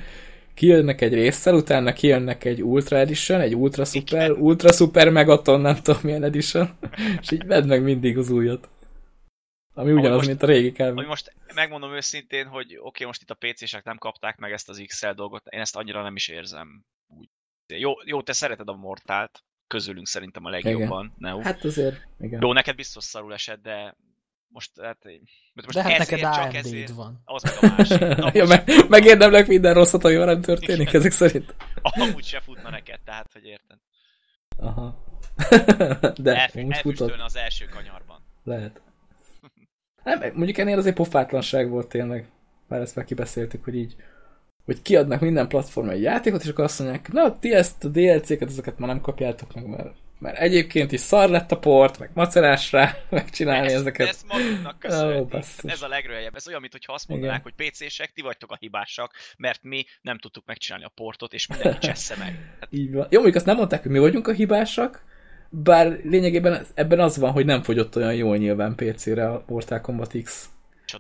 kijönnek egy résszel, utána kijönnek egy Ultra Edition, egy Ultra Super, Igen. Ultra Super Megaton, nem tudom milyen Edition, és így vedd meg mindig az újat. Ami ugyanaz, most- mint a régi kb. Ami most megmondom őszintén, hogy oké, okay, most itt a PC-sek nem kapták meg ezt az XL dolgot, én ezt annyira nem is érzem. Úgy. Jó, jó, te szereted a Mortált, közülünk szerintem a legjobban, Neo. Hát azért, igen. Jó, neked biztos szarul esett, de most, hát, most De hát ezért, neked csak ezért, van. az meg a másik. Na, ja, meg, megérdemlek minden rosszat, ami velem történik, Igen. ezek szerint. amúgy se futna neked, tehát, hogy érted. Aha. De futott. elfüstölne az első kanyarban. Lehet. Nem, mondjuk ennél azért pofátlanság volt tényleg. Már ezt már kibeszéltük, hogy így hogy kiadnak minden platformon egy játékot, és akkor azt mondják, na, ti ezt a DLC-ket, ezeket már nem kapjátok meg, mert, mert egyébként is szar lett a port, meg macerás rá megcsinálni ezt, ezeket. ezt magunknak köszönhetik. basszus. ez a legröljebb. Ez olyan, mintha azt mondanák, hogy PC-sek, ti vagytok a hibásak, mert mi nem tudtuk megcsinálni a portot, és mindenki csessze meg. Hát, Így van. Jó, mondjuk azt nem mondták, hogy mi vagyunk a hibásak, bár lényegében ebben az van, hogy nem fogyott olyan jól nyilván PC-re a Mortal Kombat X.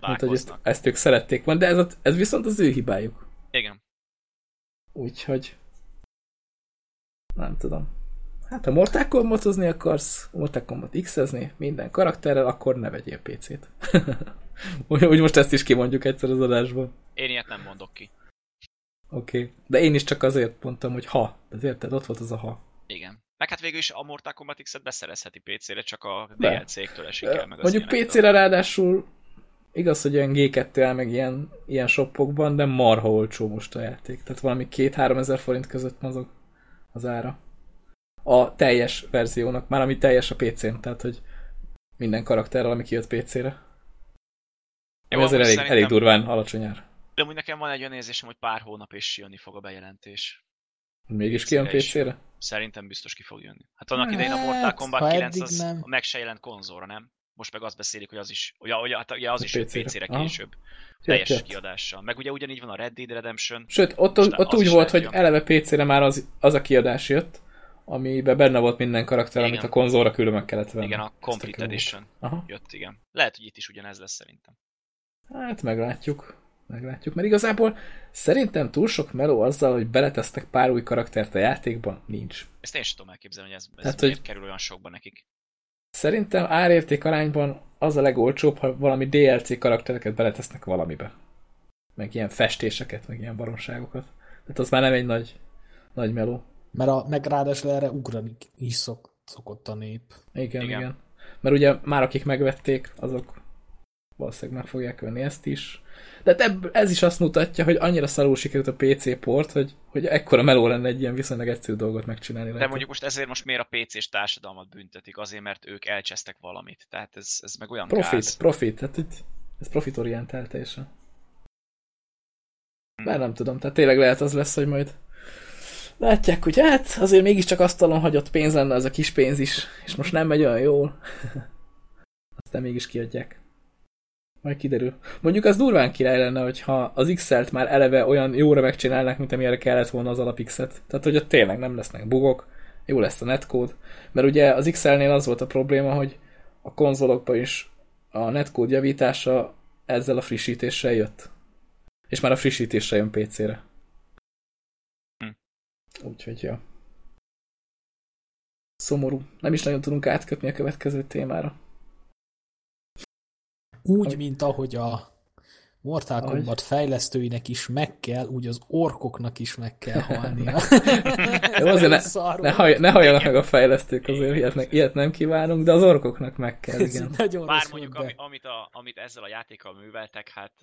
Mint hogy ezt, ezt ők szerették volna, de ez, a, ez viszont az ő hibájuk. Igen. Úgyhogy nem tudom. Hát ha Mortal Kombat-ozni akarsz, Mortal Kombat X-ezni minden karakterrel, akkor ne vegyél PC-t. úgy, úgy most ezt is kimondjuk egyszer az adásban. Én ilyet nem mondok ki. Oké. Okay. De én is csak azért mondtam, hogy ha. De érted, ott volt az a ha. Igen. Meg hát végül is a Mortal Kombat X-et beszerezheti PC-re, csak a. DLC-któl esik el meg Mondjuk. PC-re ráadásul igaz, hogy olyan G2 el meg ilyen, ilyen shopokban, de marha olcsó most a játék. Tehát valami 2-3 ezer forint között mozog az ára. A teljes verziónak, már ami teljes a PC-n, tehát hogy minden karakterrel, ami kijött PC-re. Jó, Ami azért amúgy elég, elég durván alacsony ár. De amúgy nekem van egy olyan érzésem, hogy pár hónap és jönni fog a bejelentés. Mégis kijön PC-re? Szerintem biztos ki fog jönni. Hát annak idején a Mortal Hát, Kombat ha 9 eddig az nem. meg se jelent konzolra, nem? Most meg azt beszélik, hogy az is, ugye, ugye, hát ugye az is PC-re. PC-re később. Jött, Teljes jött. kiadással. Meg ugye ugyanígy van a Red Dead Redemption. Sőt, ott, ott úgy volt, hogy eleve PC-re már az, az a kiadás jött, amiben benne volt minden karakter, Igen. amit a konzolra külön meg kellett venni. Igen, a Complete. Edition Aha. jött, igen. Lehet, hogy itt is ugyanez lesz szerintem. Hát meglátjuk. Meglátjuk. Mert igazából szerintem túl sok meló azzal, hogy beletesztek pár új karaktert a játékba, nincs. Ezt én sem tudom elképzelni, hogy ez, ez Hát, hogy- kerül olyan sokba nekik. Szerintem árérték arányban az a legolcsóbb, ha valami DLC karaktereket beletesznek valamibe. Meg ilyen festéseket, meg ilyen baromságokat. Tehát az már nem egy nagy, nagy meló. Mert a, meg ráadásul erre ugrani is szok, szokott a nép. Igen, igen, Igen. Mert ugye már akik megvették, azok valószínűleg meg fogják venni ezt is. De hát ebb, ez is azt mutatja, hogy annyira szarul sikerült a PC port, hogy, hogy ekkora meló lenne egy ilyen viszonylag egyszerű dolgot megcsinálni. De rajta. mondjuk most ezért most miért a PC-s társadalmat büntetik? Azért, mert ők elcsesztek valamit. Tehát ez, ez meg olyan Profit, gáz. profit, tehát itt, ez profitorientált teljesen. Hm. Bár nem tudom, tehát tényleg lehet az lesz, hogy majd látják, hogy hát azért mégiscsak asztalon hagyott pénz lenne ez a kis pénz is, és most nem megy olyan jól. Aztán mégis kiadják. Majd kiderül. Mondjuk az durván király lenne, hogyha az XL-t már eleve olyan jóra megcsinálnák, mint amire kellett volna az alap X-et. Tehát, hogy ott tényleg nem lesznek bugok, jó lesz a netcode. Mert ugye az XL-nél az volt a probléma, hogy a konzolokban is a netcode javítása ezzel a frissítéssel jött. És már a frissítésre jön PC-re. Úgyhogy, ja. Szomorú. Nem is nagyon tudunk átkötni a következő témára. Úgy, Ahogy- mint ahogy a Mortal Ahogy- Kombat fejlesztőinek is meg kell, úgy az orkoknak is meg kell halnia. Jó, azért ne, ne, haj, ne halljanak meg a fejlesztők, azért ilyet, ne, ilyet nem kívánunk, de az orkoknak meg kell, igen. Bár mondjuk, ami, amit, a, amit ezzel a játékkal műveltek, hát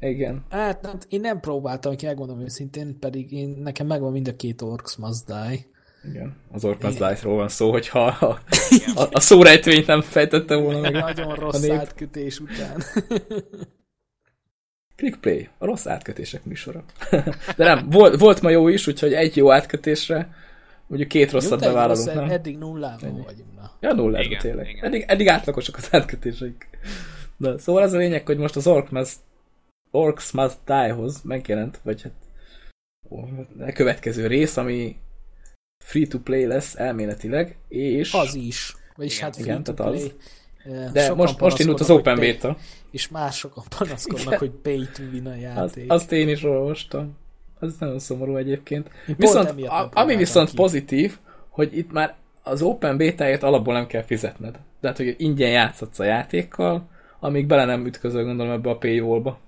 Igen. Hát nem, én nem próbáltam ki, megmondom őszintén, pedig én, nekem megvan mind a két Orcs Die. Igen. Az Orc Must Die-ról van szó, hogyha a, a, a szórejtvényt nem fejtette volna meg. Nagyon rossz nép. átkötés után. Clickplay, a rossz átkötések műsora. De nem, volt, volt ma jó is, úgyhogy egy jó átkötésre mondjuk két rosszat Nyugtány bevállalunk, rossz, nem? Eddig nullában Ennyi. vagyunk. Na. Ja, nullára Igen, tényleg. igen. Eddig, eddig átlagosak az átkötéseik. De szóval az a lényeg, hogy most az Must, Orcs Must Die-hoz megjelent, vagy hát a következő rész, ami free-to-play lesz elméletileg, és... Az is. Vagyis Igen, hát free igen, to tehát play. az. Eh, De sokan most, most indult az Open pay- Beta. És más sokan panaszkodnak, Igen. hogy pay to win a játék. azt én is olvastam. Ez nagyon szomorú egyébként. Én Viszont, a, ami viszont ki. pozitív, hogy itt már az Open Beta-ért alapból nem kell fizetned. Tehát, hogy ingyen játszhatsz a játékkal, amíg bele nem ütközöl, gondolom, ebbe a paywallba.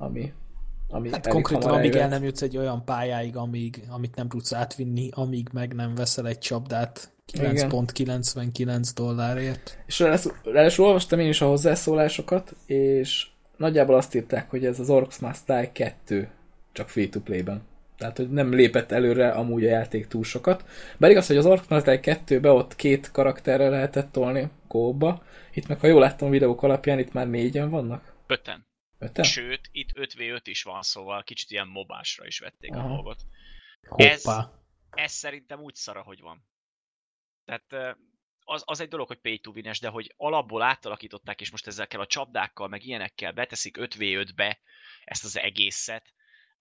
Ami, ami Hát konkrétan, amíg el nem jutsz egy olyan pályáig, amíg, amit nem tudsz átvinni, amíg meg nem veszel egy csapdát Igen. 9.99 dollárért. És ráadásul olvastam én is a hozzászólásokat, és nagyjából azt írták, hogy ez az Orcs Must Die 2 csak free-to-play-ben. Tehát, hogy nem lépett előre amúgy a játék túl sokat. Bár igaz, hogy az Orcs Must Die 2-be ott két karakterre lehetett tolni kóba. Itt meg, ha jól láttam a videók alapján, itt már négyen vannak. Öten. Öten? Sőt, itt 5v5 is van, szóval kicsit ilyen mobásra is vették Aha. a dolgot. Ez- Hoppá. Ez szerintem úgy szara, hogy van. Tehát az, az egy dolog, hogy pay to win de hogy alapból átalakították, és most ezekkel a csapdákkal, meg ilyenekkel beteszik 5v5-be ezt az egészet,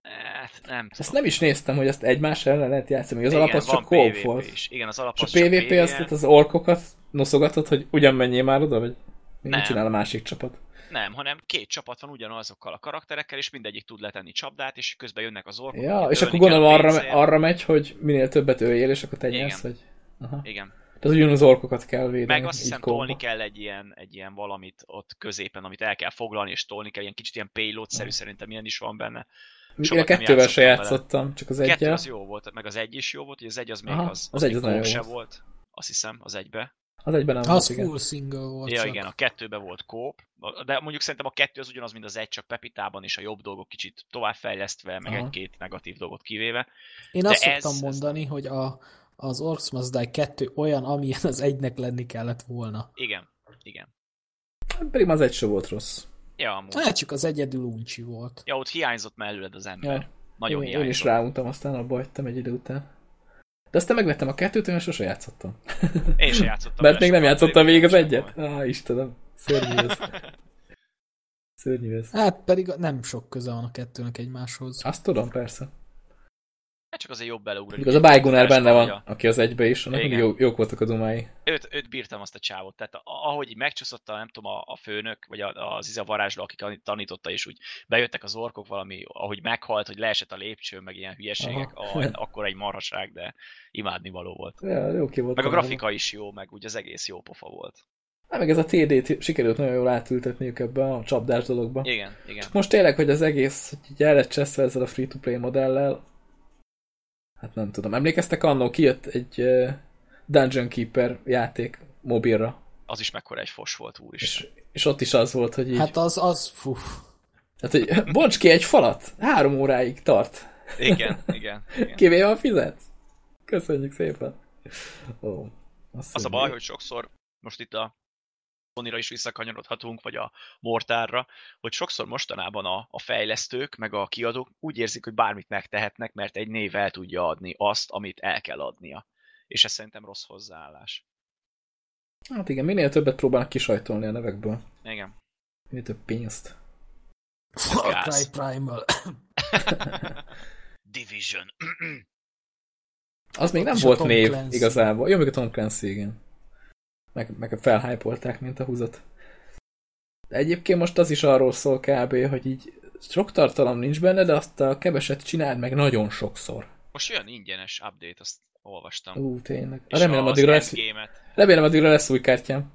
hát nem tudom. Ezt nem is néztem, hogy ezt egymás ellen lehet játszani, hogy az Igen, alap az csak co volt. Is. Igen, az alap És a az PvP azt, az orkokat noszogatod, hogy ugyan menjél már oda, vagy mi Nem. mit csinál a másik csapat? Nem, hanem két csapat van ugyanazokkal a karakterekkel, és mindegyik tud letenni csapdát, és közben jönnek az orkok. Ja, és akkor gondolom arra, arra megy, hogy minél többet öljél, és akkor te nyersz, vagy... Aha. Igen. Tehát ugyanaz orkokat kell védeni. Meg azt hiszem tolni kell egy ilyen, egy ilyen valamit ott középen, amit el kell foglalni, és tolni kell, ilyen kicsit ilyen payload-szerű szerintem ilyen is van benne. Én sokat nem kettővel se játszottam vele. csak az Kettő egyel. az jó volt, meg az egy is jó volt, hogy az egy az még Aha, az, az egy még az nagyon jó volt. volt, azt hiszem, az egybe. Az egyben nem Az volt, igen. full single volt Ja, csak. igen, a kettőben volt kóp, de mondjuk szerintem a kettő az ugyanaz, mint az egy, csak Pepitában is a jobb dolgok kicsit továbbfejlesztve, meg Aha. egy-két negatív dolgot kivéve. Én De azt ez- szoktam ez- mondani, hogy a, az Orcs Must Die 2 olyan, amilyen az egynek lenni kellett volna. Igen, igen. Hát Pedig az egy se volt rossz. Ja, amúgy. Hát csak az egyedül uncsi volt. Ja, ott hiányzott mellőled az ember. Ja. Nagyon én, én hiányzott. is ráuntam, aztán abba hagytam egy idő után. De aztán megvettem a kettőt, én sose játszottam. Én sem játszottam. Mert még nem játszottam végig az egyet. Á, Istenem. Szörnyű ez. Szörnyű ez. Hát pedig nem sok köze van a kettőnek egymáshoz. Azt tudom, persze. Hát csak azért jobb beleugrani. Az a Bájgunár benne van, Flash-ban, aki az egybe is, annak Igen. jó, jók voltak a dumái. Őt, őt bírtam azt a csávot. Tehát a- ahogy megcsúszott a, nem tudom, a, a főnök, vagy a, az iza varázsló, aki tanította, és úgy bejöttek az orkok valami, ahogy meghalt, hogy leesett a lépcsőn, meg ilyen hülyeségek, Aha. ah, akkor egy marhaság, de imádni való volt. Ja, jó ki volt. Meg a grafika is jó, meg úgy az egész jó pofa volt. Hát meg ez a TD-t sikerült nagyon jól átültetniük ebbe a csapdás dologba. Igen, igen. Most tényleg, hogy az egész hogy így el lett ezzel a free-to-play modellel, hát nem tudom. Emlékeztek annó kijött egy Dungeon Keeper játék mobilra, Az is mekkora egy fos volt, úr is. és, és ott is az volt, hogy így, hát, Hát az, az, fú. tehát, hogy bonts ki egy falat, három óráig tart, Igen, igen. igen. kivéve a fizet. Köszönjük szépen. Ó, Az a baj, hogy sokszor, most itt a Sonyra is visszakanyarodhatunk, vagy a Mortárra, hogy sokszor mostanában a, a fejlesztők, meg a kiadók úgy érzik, hogy bármit megtehetnek, mert egy név el tudja adni azt, amit el kell adnia. És ez szerintem rossz hozzáállás. Hát igen, minél többet próbálnak kisajtolni a nevekből. Igen. Minél több pénzt. Far. Cry Primal. Division. Az még nem volt név Clancy. igazából. Jó, még a Tom Clancy, igen. Meg, meg felhypolták, mint a húzat. De egyébként most az is arról szól kb., hogy így sok tartalom nincs benne, de azt a keveset csináld meg nagyon sokszor. Most olyan ingyenes update, azt olvastam. Ú, tényleg. És Remélem addigra, lesz, remélem addigra lesz új kártyám.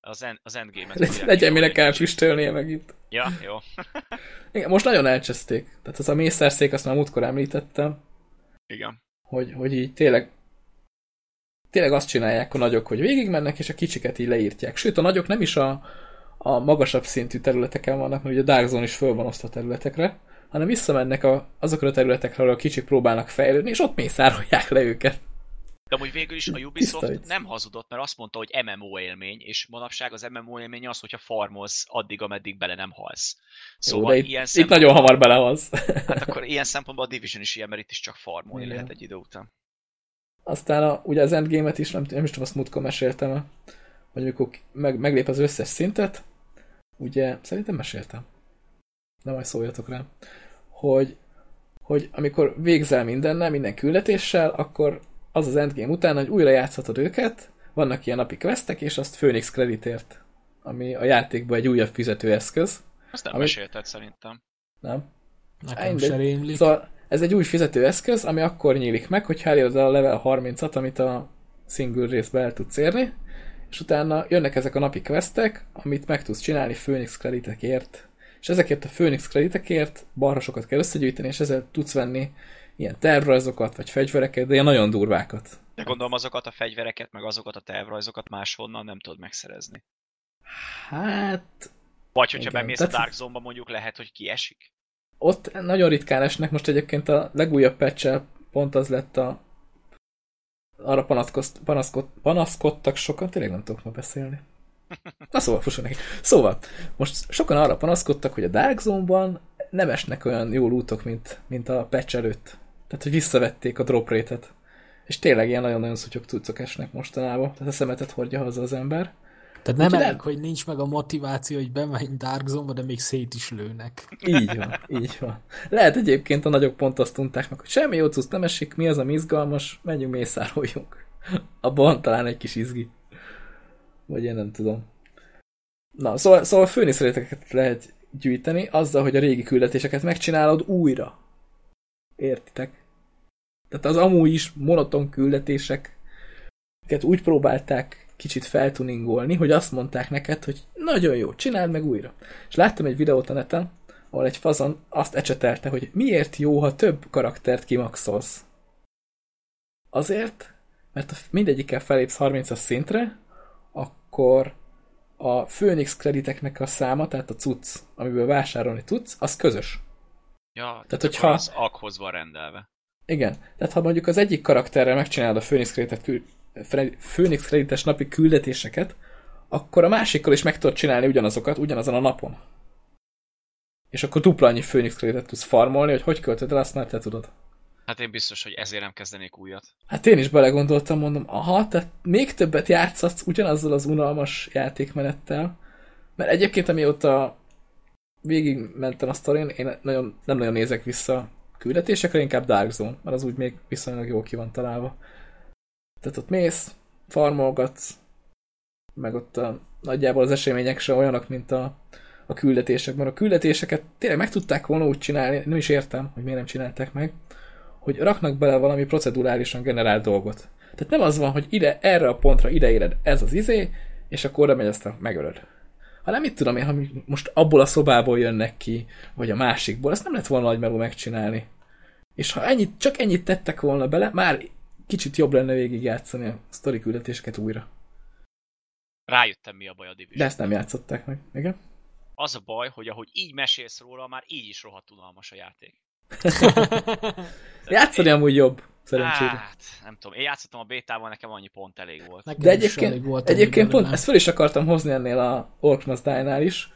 az, en, az endgame-et Le- Legyen minek kiadni. elfüstölnie meg itt. Ja, jó. Igen, most nagyon elcseszték. Tehát az a mészárszék, azt már múltkor említettem, Igen. hogy, hogy így tényleg tényleg azt csinálják a nagyok, hogy végigmennek, és a kicsiket így leírtják. Sőt, a nagyok nem is a, a magasabb szintű területeken vannak, mert ugye a Dark Zone is föl van osztva területekre, hanem visszamennek a, azokra a területekre, ahol a kicsik próbálnak fejlődni, és ott mészárolják le őket. De amúgy végül is a Ubisoft nem hazudott, mert azt mondta, hogy MMO élmény, és manapság az MMO élmény az, hogyha farmolsz addig, ameddig bele nem halsz. Szóval Jó, itt, ilyen itt nagyon hamar belehalsz. Hát akkor ilyen szempontból a Division is ilyen, mert itt is csak farmolni lehet egy idő után. Aztán a, ugye az endgame-et is, nem, nem is tudom, azt múltkor meséltem, hogy amikor meg, meglép az összes szintet, ugye, szerintem meséltem. Nem majd szóljatok rá. Hogy, hogy amikor végzel mindennel, minden küldetéssel, akkor az az endgame után, hogy újra játszhatod őket, vannak ilyen napi questek, és azt Phoenix kreditért, ami a játékban egy újabb fizetőeszköz. Azt nem ami... mesélted szerintem. Nem? Nekem se rémlik. Szóval ez egy új fizetőeszköz, ami akkor nyílik meg, hogy elérod a level 30-at, amit a single részbe el tudsz érni, és utána jönnek ezek a napi questek, amit meg tudsz csinálni Phoenix kreditekért, és ezekért a Phoenix kreditekért barrasokat kell összegyűjteni, és ezzel tudsz venni ilyen tervrajzokat, vagy fegyvereket, de ilyen nagyon durvákat. De gondolom azokat a fegyvereket, meg azokat a tervrajzokat máshonnan nem tudod megszerezni. Hát... Vagy hogyha igen, bemész tehát... a Dark Zone-ba mondjuk lehet, hogy kiesik. Ott nagyon ritkán esnek, most egyébként a legújabb patch pont az lett a arra panaszkod, panaszkodtak sokan, tényleg nem tudok ma beszélni. Na szóval, fusson neki. Szóval, most sokan arra panaszkodtak, hogy a Dark Zone-ban nem esnek olyan jó lootok, mint, mint a patch előtt. Tehát, hogy visszavették a drop rate-et. És tényleg ilyen nagyon-nagyon szutyok tudcok esnek mostanában. Tehát a szemetet hordja haza az ember. Tehát nem elég, hogy nincs meg a motiváció, hogy bemenj Dark Zone-ba, de még szét is lőnek. Így van, így van. Lehet egyébként a nagyok pont azt tudták meg, hogy semmi jó cucc nem esik, mi az a izgalmas, menjünk mészároljunk. Abban talán egy kis izgi. Vagy én nem tudom. Na, szóval, szóval főniszeréteket lehet gyűjteni azzal, hogy a régi küldetéseket megcsinálod újra. Értitek? Tehát az amúgy is monoton küldetések úgy próbálták kicsit feltuningolni, hogy azt mondták neked, hogy nagyon jó, csináld meg újra. És láttam egy videót a neten, ahol egy fazon azt ecsetelte, hogy miért jó, ha több karaktert kimaxolsz. Azért, mert mindegyikkel felépsz 30-as szintre, akkor a Phoenix krediteknek a száma, tehát a cucc, amiből vásárolni tudsz, az közös. Ja, tehát hogyha az akhoz van rendelve. Igen, tehát ha mondjuk az egyik karakterrel megcsinálod a Phoenix kreditet Phoenix kredites napi küldetéseket, akkor a másikkal is meg tudod csinálni ugyanazokat, ugyanazon a napon. És akkor dupla annyi Phoenix kreditet tudsz farmolni, hogy hogy költöd el, azt már te tudod. Hát én biztos, hogy ezért nem kezdenék újat. Hát én is belegondoltam, mondom, aha, tehát még többet játszhatsz ugyanazzal az unalmas játékmenettel, mert egyébként amióta végig mentem a sztorin, én nagyon, nem nagyon nézek vissza küldetésekre, inkább Dark Zone, mert az úgy még viszonylag jól ki van találva. Tehát ott mész, farmolgatsz, meg ott a, nagyjából az események se olyanok, mint a, a küldetések, mert a küldetéseket tényleg meg tudták volna úgy csinálni, nem is értem, hogy miért nem csinálták meg, hogy raknak bele valami procedurálisan generált dolgot. Tehát nem az van, hogy ide, erre a pontra ide éred ez az izé, és akkor oda megy, aztán megölöd. Hanem mit tudom én, ha most abból a szobából jönnek ki, vagy a másikból, ezt nem lett volna nagy megcsinálni. És ha ennyit, csak ennyit tettek volna bele, már kicsit jobb lenne végigjátszani a sztori küldetéseket újra. Rájöttem, mi a baj a Division. De ezt nem játszották meg, igen? Az a baj, hogy ahogy így mesélsz róla, már így is rohadt unalmas a játék. Játszani én... amúgy jobb, szerencsére. Hát, nem tudom. Én játszottam a bétával, nekem annyi pont elég volt. Nekem De egyébként, volt egyébként pont ezt fel is akartam hozni ennél a Orkmas Die-nál is,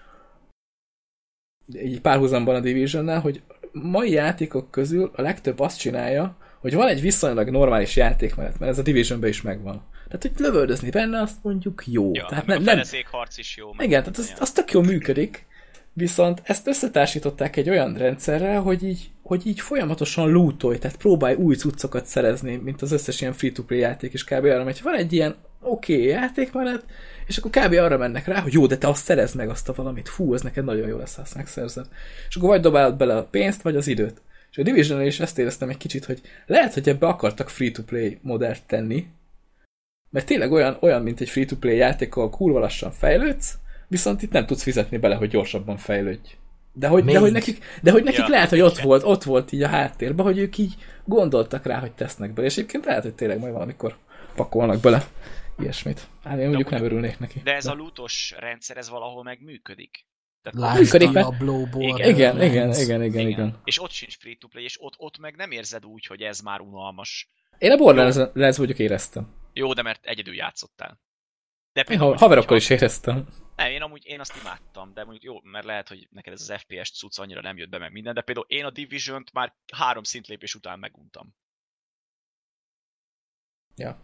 így párhuzamban a Division-nel, hogy mai játékok közül a legtöbb azt csinálja, hogy van egy viszonylag normális játékmenet, mert ez a Divisionben is megvan. Tehát, hogy lövöldözni benne, azt mondjuk jó. Ja, tehát nem, nem... harc is jó. Igen, tehát az, az tök jó működik, viszont ezt összetársították egy olyan rendszerrel, hogy így, hogy így folyamatosan lootolj, tehát próbálj új cuccokat szerezni, mint az összes ilyen free-to-play játék is kb. arra megy. Van egy ilyen oké okay, játékmenet, és akkor kb. arra mennek rá, hogy jó, de te azt szerez meg azt a valamit, fú, ez neked nagyon jó lesz, azt megszerzed. És akkor vagy dobálod bele a pénzt, vagy az időt. És a division is ezt éreztem egy kicsit, hogy lehet, hogy ebbe akartak free-to-play modellt tenni, mert tényleg olyan, olyan mint egy free-to-play játék, ahol kurva lassan fejlődsz, viszont itt nem tudsz fizetni bele, hogy gyorsabban fejlődj. De hogy, de hogy nekik, de hogy nekik ja, lehet, hogy ott volt, ott volt így a háttérben, hogy ők így gondoltak rá, hogy tesznek bele, és egyébként lehet, hogy tényleg majd valamikor pakolnak bele ilyesmit. Hát én mondjuk nem örülnék neki. De ez de. a lútos rendszer, ez valahol meg működik. Működik, a igen, igen, igen, igen, igen, igen, igen. És ott sincs free-to-play, és ott, ott meg nem érzed úgy, hogy ez már unalmas. Én a Borderlands vagyok éreztem. Jó, de mert egyedül játszottál. De én ha, haverokkal is éreztem. Nem, én amúgy én azt imádtam, de mondjuk jó, mert lehet, hogy neked ez az FPS cucc annyira nem jött be meg minden, de például én a Division-t már három szintlépés után meguntam. Ja.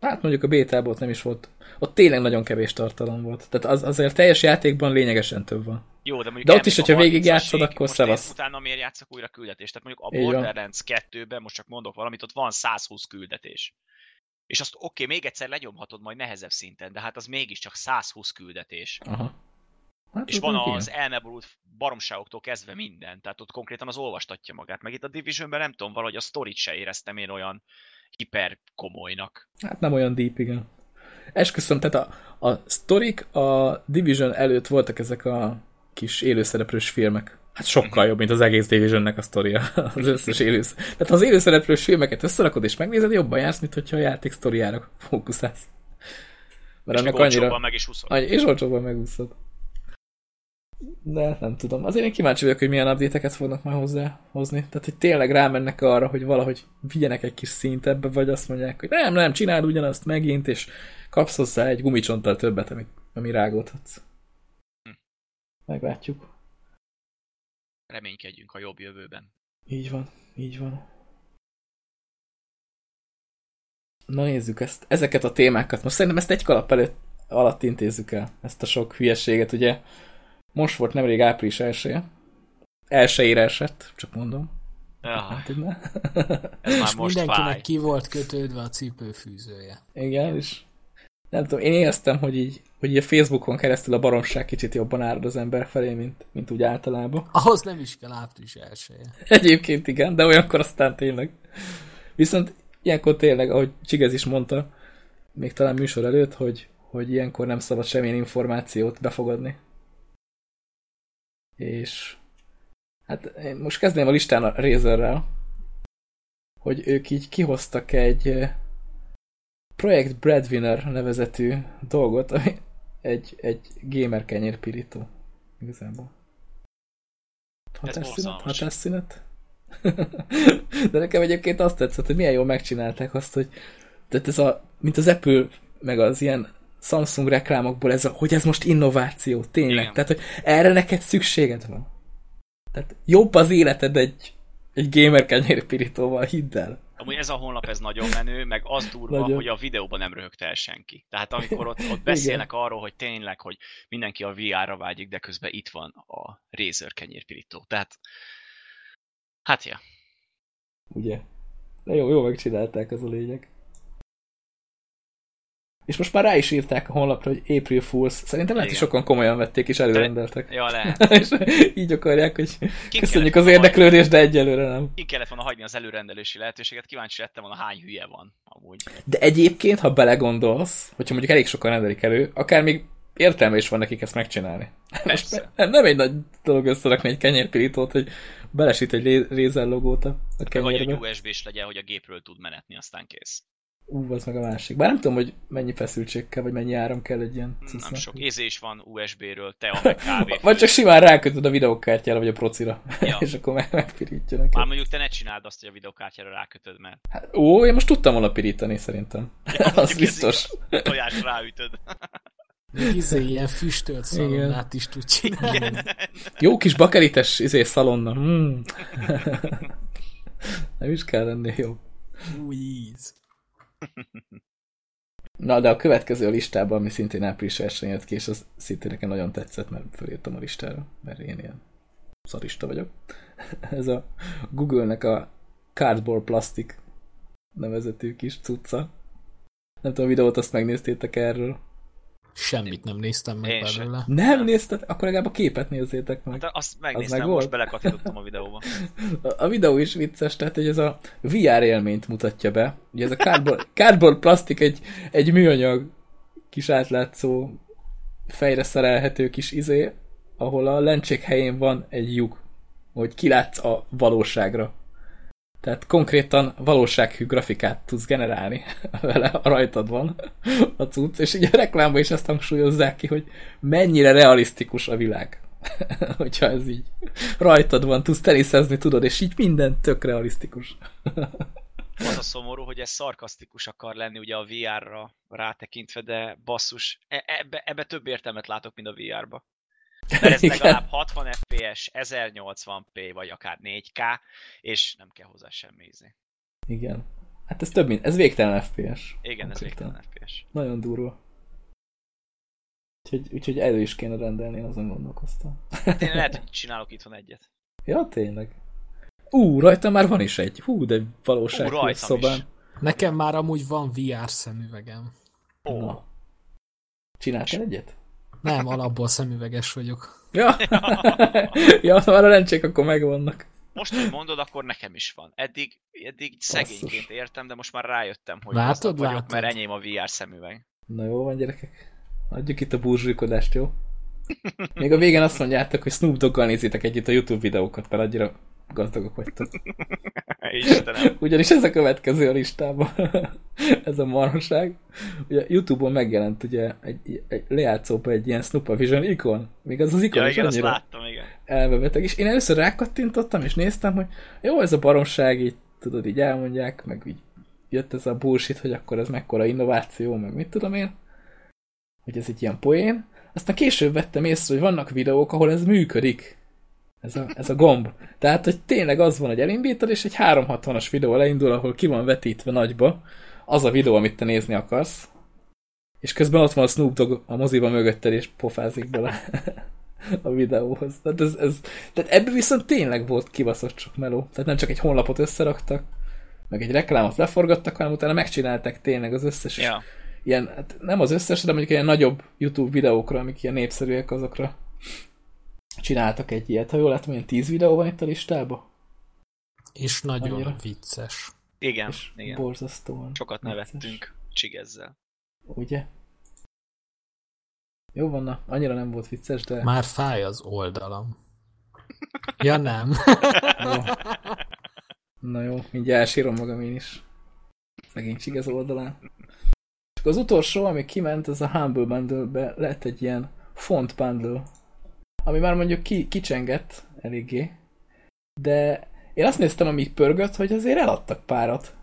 Hát mondjuk a bétából nem is volt. Ott tényleg nagyon kevés tartalom volt. Tehát az, azért teljes játékban lényegesen több van. Jó, de mondjuk de ott is, hogyha végigjátszod, akkor szevasz. Utána miért játszok újra küldetést? Tehát mondjuk a Borderlands 2-ben, most csak mondok valamit, ott van 120 küldetés. És azt oké, okay, még egyszer legyomhatod majd nehezebb szinten, de hát az mégiscsak 120 küldetés. Aha. Hát és van az elneborult baromságoktól kezdve minden, tehát ott konkrétan az olvastatja magát. Meg itt a Divisionben nem tudom, valahogy a story se éreztem én olyan hiper komolynak. Hát nem olyan deep, igen. Esküszöm, tehát a, a sztorik a Division előtt voltak ezek a kis élőszereplős filmek. Hát sokkal jobb, mint az egész Divisionnek a sztoria, az összes élősz. Tehát ha az élőszereplős filmeket összerakod és megnézed, jobban jársz, mint hogyha a játék sztoriára fókuszálsz. Mert és annak annyira... meg is úszod. és olcsóban megúszod. De nem tudom. Azért én kíváncsi vagyok, hogy milyen update fognak már hozzá hozni. Tehát, hogy tényleg rámennek arra, hogy valahogy vigyenek egy kis szint ebbe, vagy azt mondják, hogy nem, nem, csináld ugyanazt megint, és kapsz hozzá egy gumicsonttal többet, ami, ami rágódhatsz. Hm. Meglátjuk. Reménykedjünk a jobb jövőben. Így van, így van. Na nézzük ezt, ezeket a témákat. Most szerintem ezt egy kalap előtt alatt intézzük el, ezt a sok hülyeséget, ugye most volt nemrég április elsője. Elsőjére esett, csak mondom. Ja. Hát, Ez már most Mindenkinek fáj. ki volt kötődve a cipőfűzője. Igen, és nem tudom, én éreztem, hogy így, hogy így a Facebookon keresztül a baromság kicsit jobban árad az ember felé, mint, mint úgy általában. Ahhoz nem is kell április elsője. Egyébként igen, de olyankor aztán tényleg. Viszont ilyenkor tényleg, ahogy Csigez is mondta, még talán műsor előtt, hogy, hogy ilyenkor nem szabad semmilyen információt befogadni és hát én most kezdném a listán a Razerrel, hogy ők így kihoztak egy Projekt Breadwinner nevezetű dolgot, ami egy, egy gamer kenyérpirító. Igazából. Hatásszünet? Hatásszünet? De nekem egyébként azt tetszett, hogy milyen jól megcsinálták azt, hogy tehát ez a, mint az Apple, meg az ilyen Samsung reklámokból ez a, hogy ez most innováció, tényleg. Igen. Tehát, hogy erre neked szükséged van. Tehát jobb az életed egy, egy gamer kenyérpirítóval, hidd el. Amúgy ez a honlap, ez nagyon menő, meg az durva, nagyon. hogy a videóban nem röhögte el senki. Tehát amikor ott, ott beszélnek Igen. arról, hogy tényleg, hogy mindenki a VR-ra vágyik, de közben itt van a Razer kenyérpirító. Tehát, hát ja. Ugye? De jó, jó megcsinálták, az a lényeg. És most már rá is írták a honlapra, hogy April Fools. Szerintem lehet, hogy sokan komolyan vették és előrendeltek. Ja, lehet. és így akarják, hogy Ki köszönjük az érdeklődést, de egyelőre nem. Ki kellett volna hagyni az előrendelési lehetőséget, kíváncsi lettem volna, hány hülye van amúgy. De egyébként, ha belegondolsz, hogyha mondjuk elég sokan rendelik elő, akár még értelme is van nekik ezt megcsinálni. Persze. nem, nem egy nagy dolog összerakni egy kenyérpirítót, hogy belesít egy Razer logót a kenyérbe. Vagy egy USB-s legyen, hogy a gépről tud menetni, aztán kész. Ú, az meg a másik. Bár nem tudom, hogy mennyi feszültség kell, vagy mennyi áram kell egy ilyen cuccnak. Nem sok. Ézés van USB-ről, te meg kávé. vagy csak simán rákötöd a videókártyára, vagy a procira. Ja. és akkor meg megpirítja neked. Már mondjuk te ne csináld azt, hogy a videókártyára rákötöd, mert... Hát, ó, én most tudtam volna pirítani, szerintem. Ja, az biztos. Tojás ráütöd. Izé, ilyen füstölt szalonnát is tud csinálni. Igen. Jó kis bakerites izé szalonna. Mm. Nem is kell lenni jó. Új íz. Na, de a következő a listában, ami szintén április elsőn jött ki, és az szintén nekem nagyon tetszett, mert fölírtam a listára, mert én ilyen szarista vagyok. Ez a Google-nek a Cardboard Plastic nevezetű kis cucca. Nem tudom, a videót azt megnéztétek erről. Semmit nem néztem meg Én belőle. Sem. Nem nézted? Akkor legalább a képet nézzétek meg. Hát azt megnéztem, az meg most belekatítottam a videóba. A, a videó is vicces, tehát hogy ez a VR élményt mutatja be. Ugye ez a cardboard, cardboard plastik egy, egy műanyag kis átlátszó fejre szerelhető kis izé, ahol a lencsék helyén van egy lyuk, hogy kilátsz a valóságra. Tehát konkrétan valósághű grafikát tudsz generálni vele, a rajtad van a cucc, és így a reklámban is ezt hangsúlyozzák ki, hogy mennyire realisztikus a világ. Hogyha ez így rajtad van, tudsz teniszezni, tudod, és így minden tök realisztikus. az a szomorú, hogy ez szarkasztikus akar lenni ugye a VR-ra rátekintve, de basszus, e- ebbe, ebbe több értelmet látok, mint a VR-ba. Mert ez Igen. legalább 60 FPS, 1080p, vagy akár 4K, és nem kell hozzá semmi ízni. Igen. Hát ez több mint, ez végtelen FPS. Igen, ez végtelen FPS. Nagyon durva. Úgyhogy, úgyhogy elő is kéne rendelni, én azon gondolkoztam. Hát én lehet, hogy csinálok itthon egyet. Ja, tényleg. Ú, rajta már van is egy. Hú, de Ú, valóság rajtam szobán. is. Nekem már amúgy van VR szemüvegem. Ó, Na. Csináltál egyet? Nem, alapból szemüveges vagyok. Ja, ja már a lencsék akkor megvannak. most, hogy mondod, akkor nekem is van. Eddig, eddig szegényként értem, de most már rájöttem, hogy Látod, vagyok, látod? mert enyém a VR szemüveg. Na jó van, gyerekek. Adjuk itt a burzsújkodást, jó? Még a végén azt mondjátok, hogy Snoop Doggal nézzétek együtt a YouTube videókat, mert annyira gazdagok vagytok. Istenem. Ugyanis ez a következő a listában. ez a marhaság. Ugye Youtube-on megjelent ugye egy, egy lejátszóba egy ilyen Snoop Vision ikon. Még az az ikon Ja, is igen, annyira láttam, igen. elmebeteg. És én először rákattintottam, és néztem, hogy jó, ez a baromság, így tudod, így elmondják, meg így jött ez a bullshit, hogy akkor ez mekkora innováció, meg mit tudom én, hogy ez egy ilyen poén. Aztán később vettem észre, hogy vannak videók, ahol ez működik. Ez a, ez a gomb. Tehát, hogy tényleg az van, hogy elindítod, és egy 360-as videó elindul, ahol ki van vetítve nagyba, az a videó, amit te nézni akarsz, és közben ott van a Snoop Dogg a moziba mögötted, és pofázik bele a videóhoz. Tehát, ez, ez, tehát ebben viszont tényleg volt kibaszott sok meló. Tehát nem csak egy honlapot összeraktak, meg egy reklámot leforgattak, hanem utána megcsinálták tényleg az összes Ja. ilyen, hát nem az összes, de mondjuk ilyen nagyobb YouTube videókra, amik ilyen népszerűek, azokra csináltak egy ilyet. Ha jól látom, ilyen 10 videó van itt a listában. És nagyon Annyira. vicces. Igen, És igen. borzasztóan. Sokat vicces. nevettünk csigezzel. Ugye? Jó van, na, annyira nem volt vicces, de... Már fáj az oldalam. Ja nem. Jó. Na jó, mindjárt elsírom magam én is. Szegény csigez oldalán. Csak az utolsó, ami kiment, ez a Humble Bundle-be lett egy ilyen font bundle, ami már mondjuk ki, kicsengett eléggé, de én azt néztem, amíg pörgött, hogy azért eladtak párat.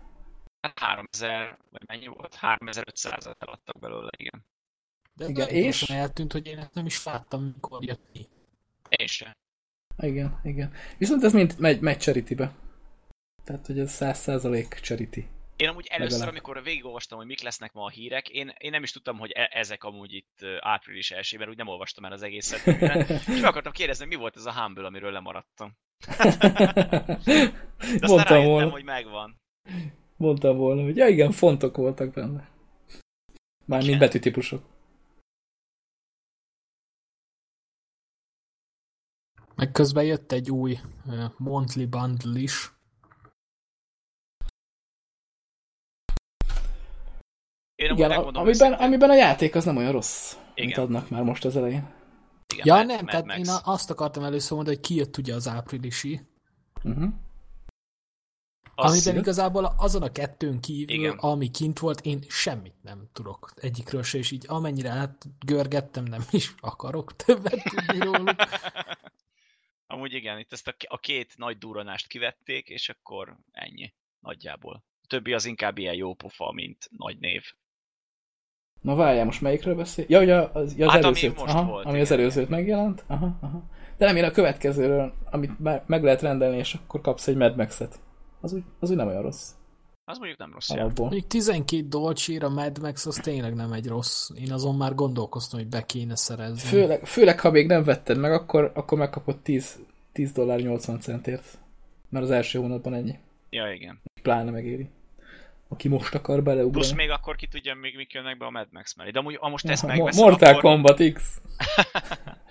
Hát 3000, vagy mennyi volt? 3500-at eladtak belőle, igen. De Igen, és- és eltűnt, hogy én ezt nem is láttam, mikor jött ki. Én sem. Igen, igen. Viszont ez mind megy, megy charity-be. Tehát, hogy ez 100% charity. Én amúgy először, Legalább. amikor végigolvastam, hogy mik lesznek ma a hírek, én, én nem is tudtam, hogy e- ezek amúgy itt április 1 mert úgy nem olvastam el az egészet. És meg akartam kérdezni, mi volt ez a Humble, amiről lemaradtam. De aztán rájöttem, volna. hogy megvan. Mondtam volna, hogy ja igen, fontok voltak benne. Már mint Igen. betűtípusok. Meg közben jött egy új uh, monthly bundle is. Én Igen, megmondom amiben, amiben a játék az nem olyan rossz, mint Igen. adnak már most az elején. igen, Ja Mad- nem, Mad tehát Max. én azt akartam először mondani, hogy kijött ugye az áprilisi, Uh-huh. Az- amiben igazából azon a kettőn kívül, Igen. Igen. ami kint volt, én semmit nem tudok egyikről se, és így amennyire átgörgettem, nem is akarok többet tudni róluk. Amúgy igen, itt ezt a, a két nagy duranást kivették, és akkor ennyi. Nagyjából. A többi az inkább ilyen jó pofa, mint nagy név. Na várjál, most melyikről beszél? Ja, ugye az, ja, az Hát, ami előzőt, most aha, volt, ami az igen, előzőt megjelent. Aha, aha. De nem, én a következőről, amit már meg lehet rendelni, és akkor kapsz egy Mad Max-et. Az úgy, az úgy nem olyan rossz. Az mondjuk nem rossz. Alapból. Mondjuk 12 dolcsira Mad Max az tényleg nem egy rossz. Én azon már gondolkoztam, hogy be kéne szerezni. Főleg, főleg, ha még nem vetted meg, akkor, akkor megkapod 10, 10 dollár 80 centért. Mert az első hónapban ennyi. ja, igen. Pláne megéri. Aki most akar beleugrani. Plusz még akkor ki tudja, még mik jönnek be a Mad Max mellé. De amúgy, ha most ezt Aha, megveszed, Mortal akkor... Kombat X.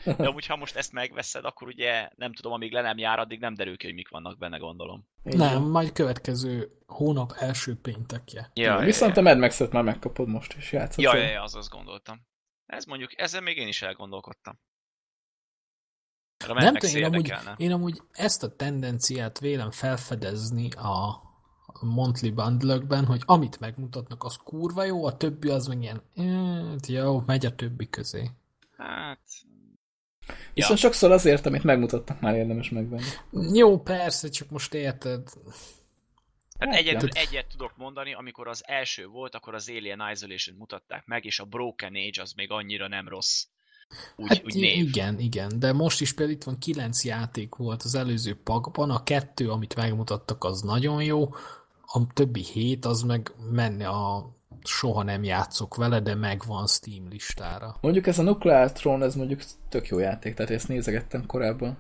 De amúgy, ha most ezt megveszed, akkor ugye nem tudom, amíg le nem jár, addig nem derül ki, hogy mik vannak benne, gondolom. Nem, majd következő hónap első péntekje. Ja, Viszont ja, a Mad Max-et már megkapod most, és játszhatsz. ja, ja, ja, az azt gondoltam. Ez mondjuk, ezzel még én is elgondolkodtam. Nem Max tudom, én amúgy, én amúgy ezt a tendenciát vélem felfedezni a monthly bundle hogy amit megmutatnak, az kurva jó, a többi az meg ilyen, "Hát jó, megy a többi közé. Hát, Viszont sokszor azért, amit megmutatnak, már érdemes megvenni. Jó, persze, csak most érted. Tehát Hát, egyedül ja. egyet tudok mondani, amikor az első volt, akkor az Alien Isolation mutatták meg, és a Broken Age az még annyira nem rossz. Úgy, Hát úgy név. igen, igen, de most is például itt van kilenc játék volt az előző pakban, a kettő, amit megmutattak, az nagyon jó, a többi hét az meg menne a soha nem játszok vele, de megvan Steam listára. Mondjuk ez a Nuclear Throne, ez mondjuk tök jó játék, tehát ezt nézegettem korábban.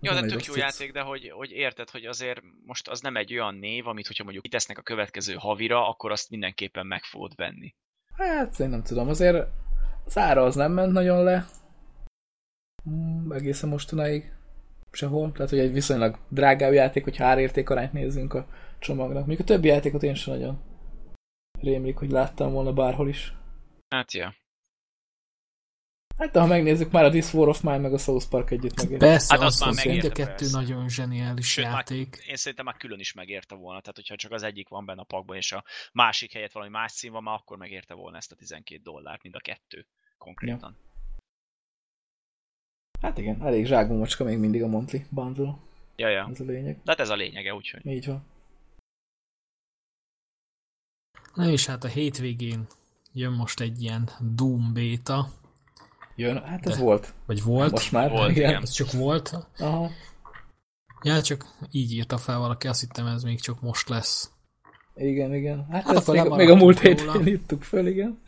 Ez de tök jó játék, de hogy, hogy érted, hogy azért most az nem egy olyan név, amit hogyha mondjuk kitesznek a következő havira, akkor azt mindenképpen meg fogod venni. Hát, én nem tudom, azért az ára az nem ment nagyon le. Mm, egészen mostanáig sehol. Tehát, hogy egy viszonylag drágább játék, hogyha árérték arányt nézzünk a csomagnak. Mondjuk a többi játékot én sem nagyon rémlik, hogy láttam volna bárhol is. Hát ja. Hát, de ha megnézzük, már a This War of Mine meg a South Park együtt megint. Persze, Hát az, már az mind a kettő persze. nagyon zseniális Sőt, már- játék. Én szerintem már külön is megérte volna, tehát hogyha csak az egyik van benne a pakban, és a másik helyett valami más cím van, már akkor megérte volna ezt a 12 dollárt, mind a kettő konkrétan. Hát igen, elég zsákba mocska még mindig a Monthly Bundle. Ja, ja. Ez a lényeg. De hát ez a lényege, úgyhogy. Így van. Na és hát a hétvégén jön most egy ilyen Doom beta, Jön, hát ez De- volt. vagy volt, Most már. Volt, igen. igen. ez csak volt. Aha. Ja, csak így írta fel valaki, azt hittem ez még csak most lesz. Igen, igen. Hát, Hát hát ezt akkor még, még a múlt héten írtuk föl, igen.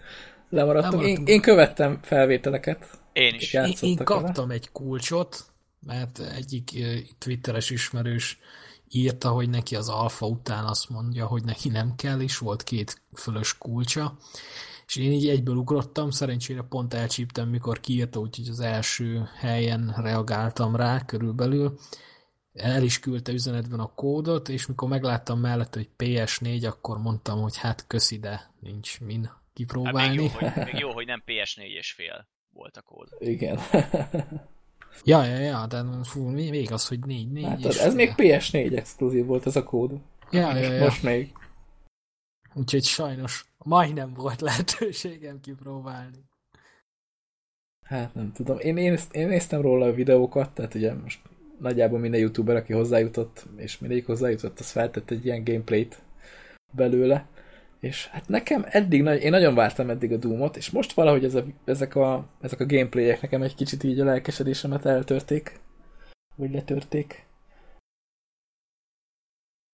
Lemaradtunk. Én, én követtem felvételeket. Én is. Én, én Játszottak vele? kaptam egy kulcsot, mert egyik ö, twitteres ismerős írta, hogy neki az alfa után azt mondja, hogy neki nem kell, és volt két fölös kulcsa. És én így egyből ugrottam, szerencsére pont elcsíptem, mikor kiírta, úgyhogy az első helyen reagáltam rá körülbelül. El is küldte üzenetben a kódot, és mikor megláttam mellette, hogy PS4, akkor mondtam, hogy hát köszi, de nincs min Hát még, kipróbálni. jó, hogy, még jó, hogy nem PS4 és fél volt a kód. Igen. Ja, ja, ja, de fú, még az, hogy négy, négy hát és az, ez fél. még PS4 exkluzív volt ez a kód. Ja, Most, ja, ja. most még. Úgyhogy sajnos majdnem volt lehetőségem kipróbálni. Hát nem tudom. Én, én, én néztem róla a videókat, tehát ugye most nagyjából minden youtuber, aki hozzájutott, és mindegyik hozzájutott, az feltett egy ilyen gameplayt belőle. És hát nekem eddig, nagy, én nagyon vártam eddig a Doomot, és most valahogy ez a, ezek, a, ezek a gameplayek nekem egy kicsit így a lelkesedésemet eltörték. Vagy letörték.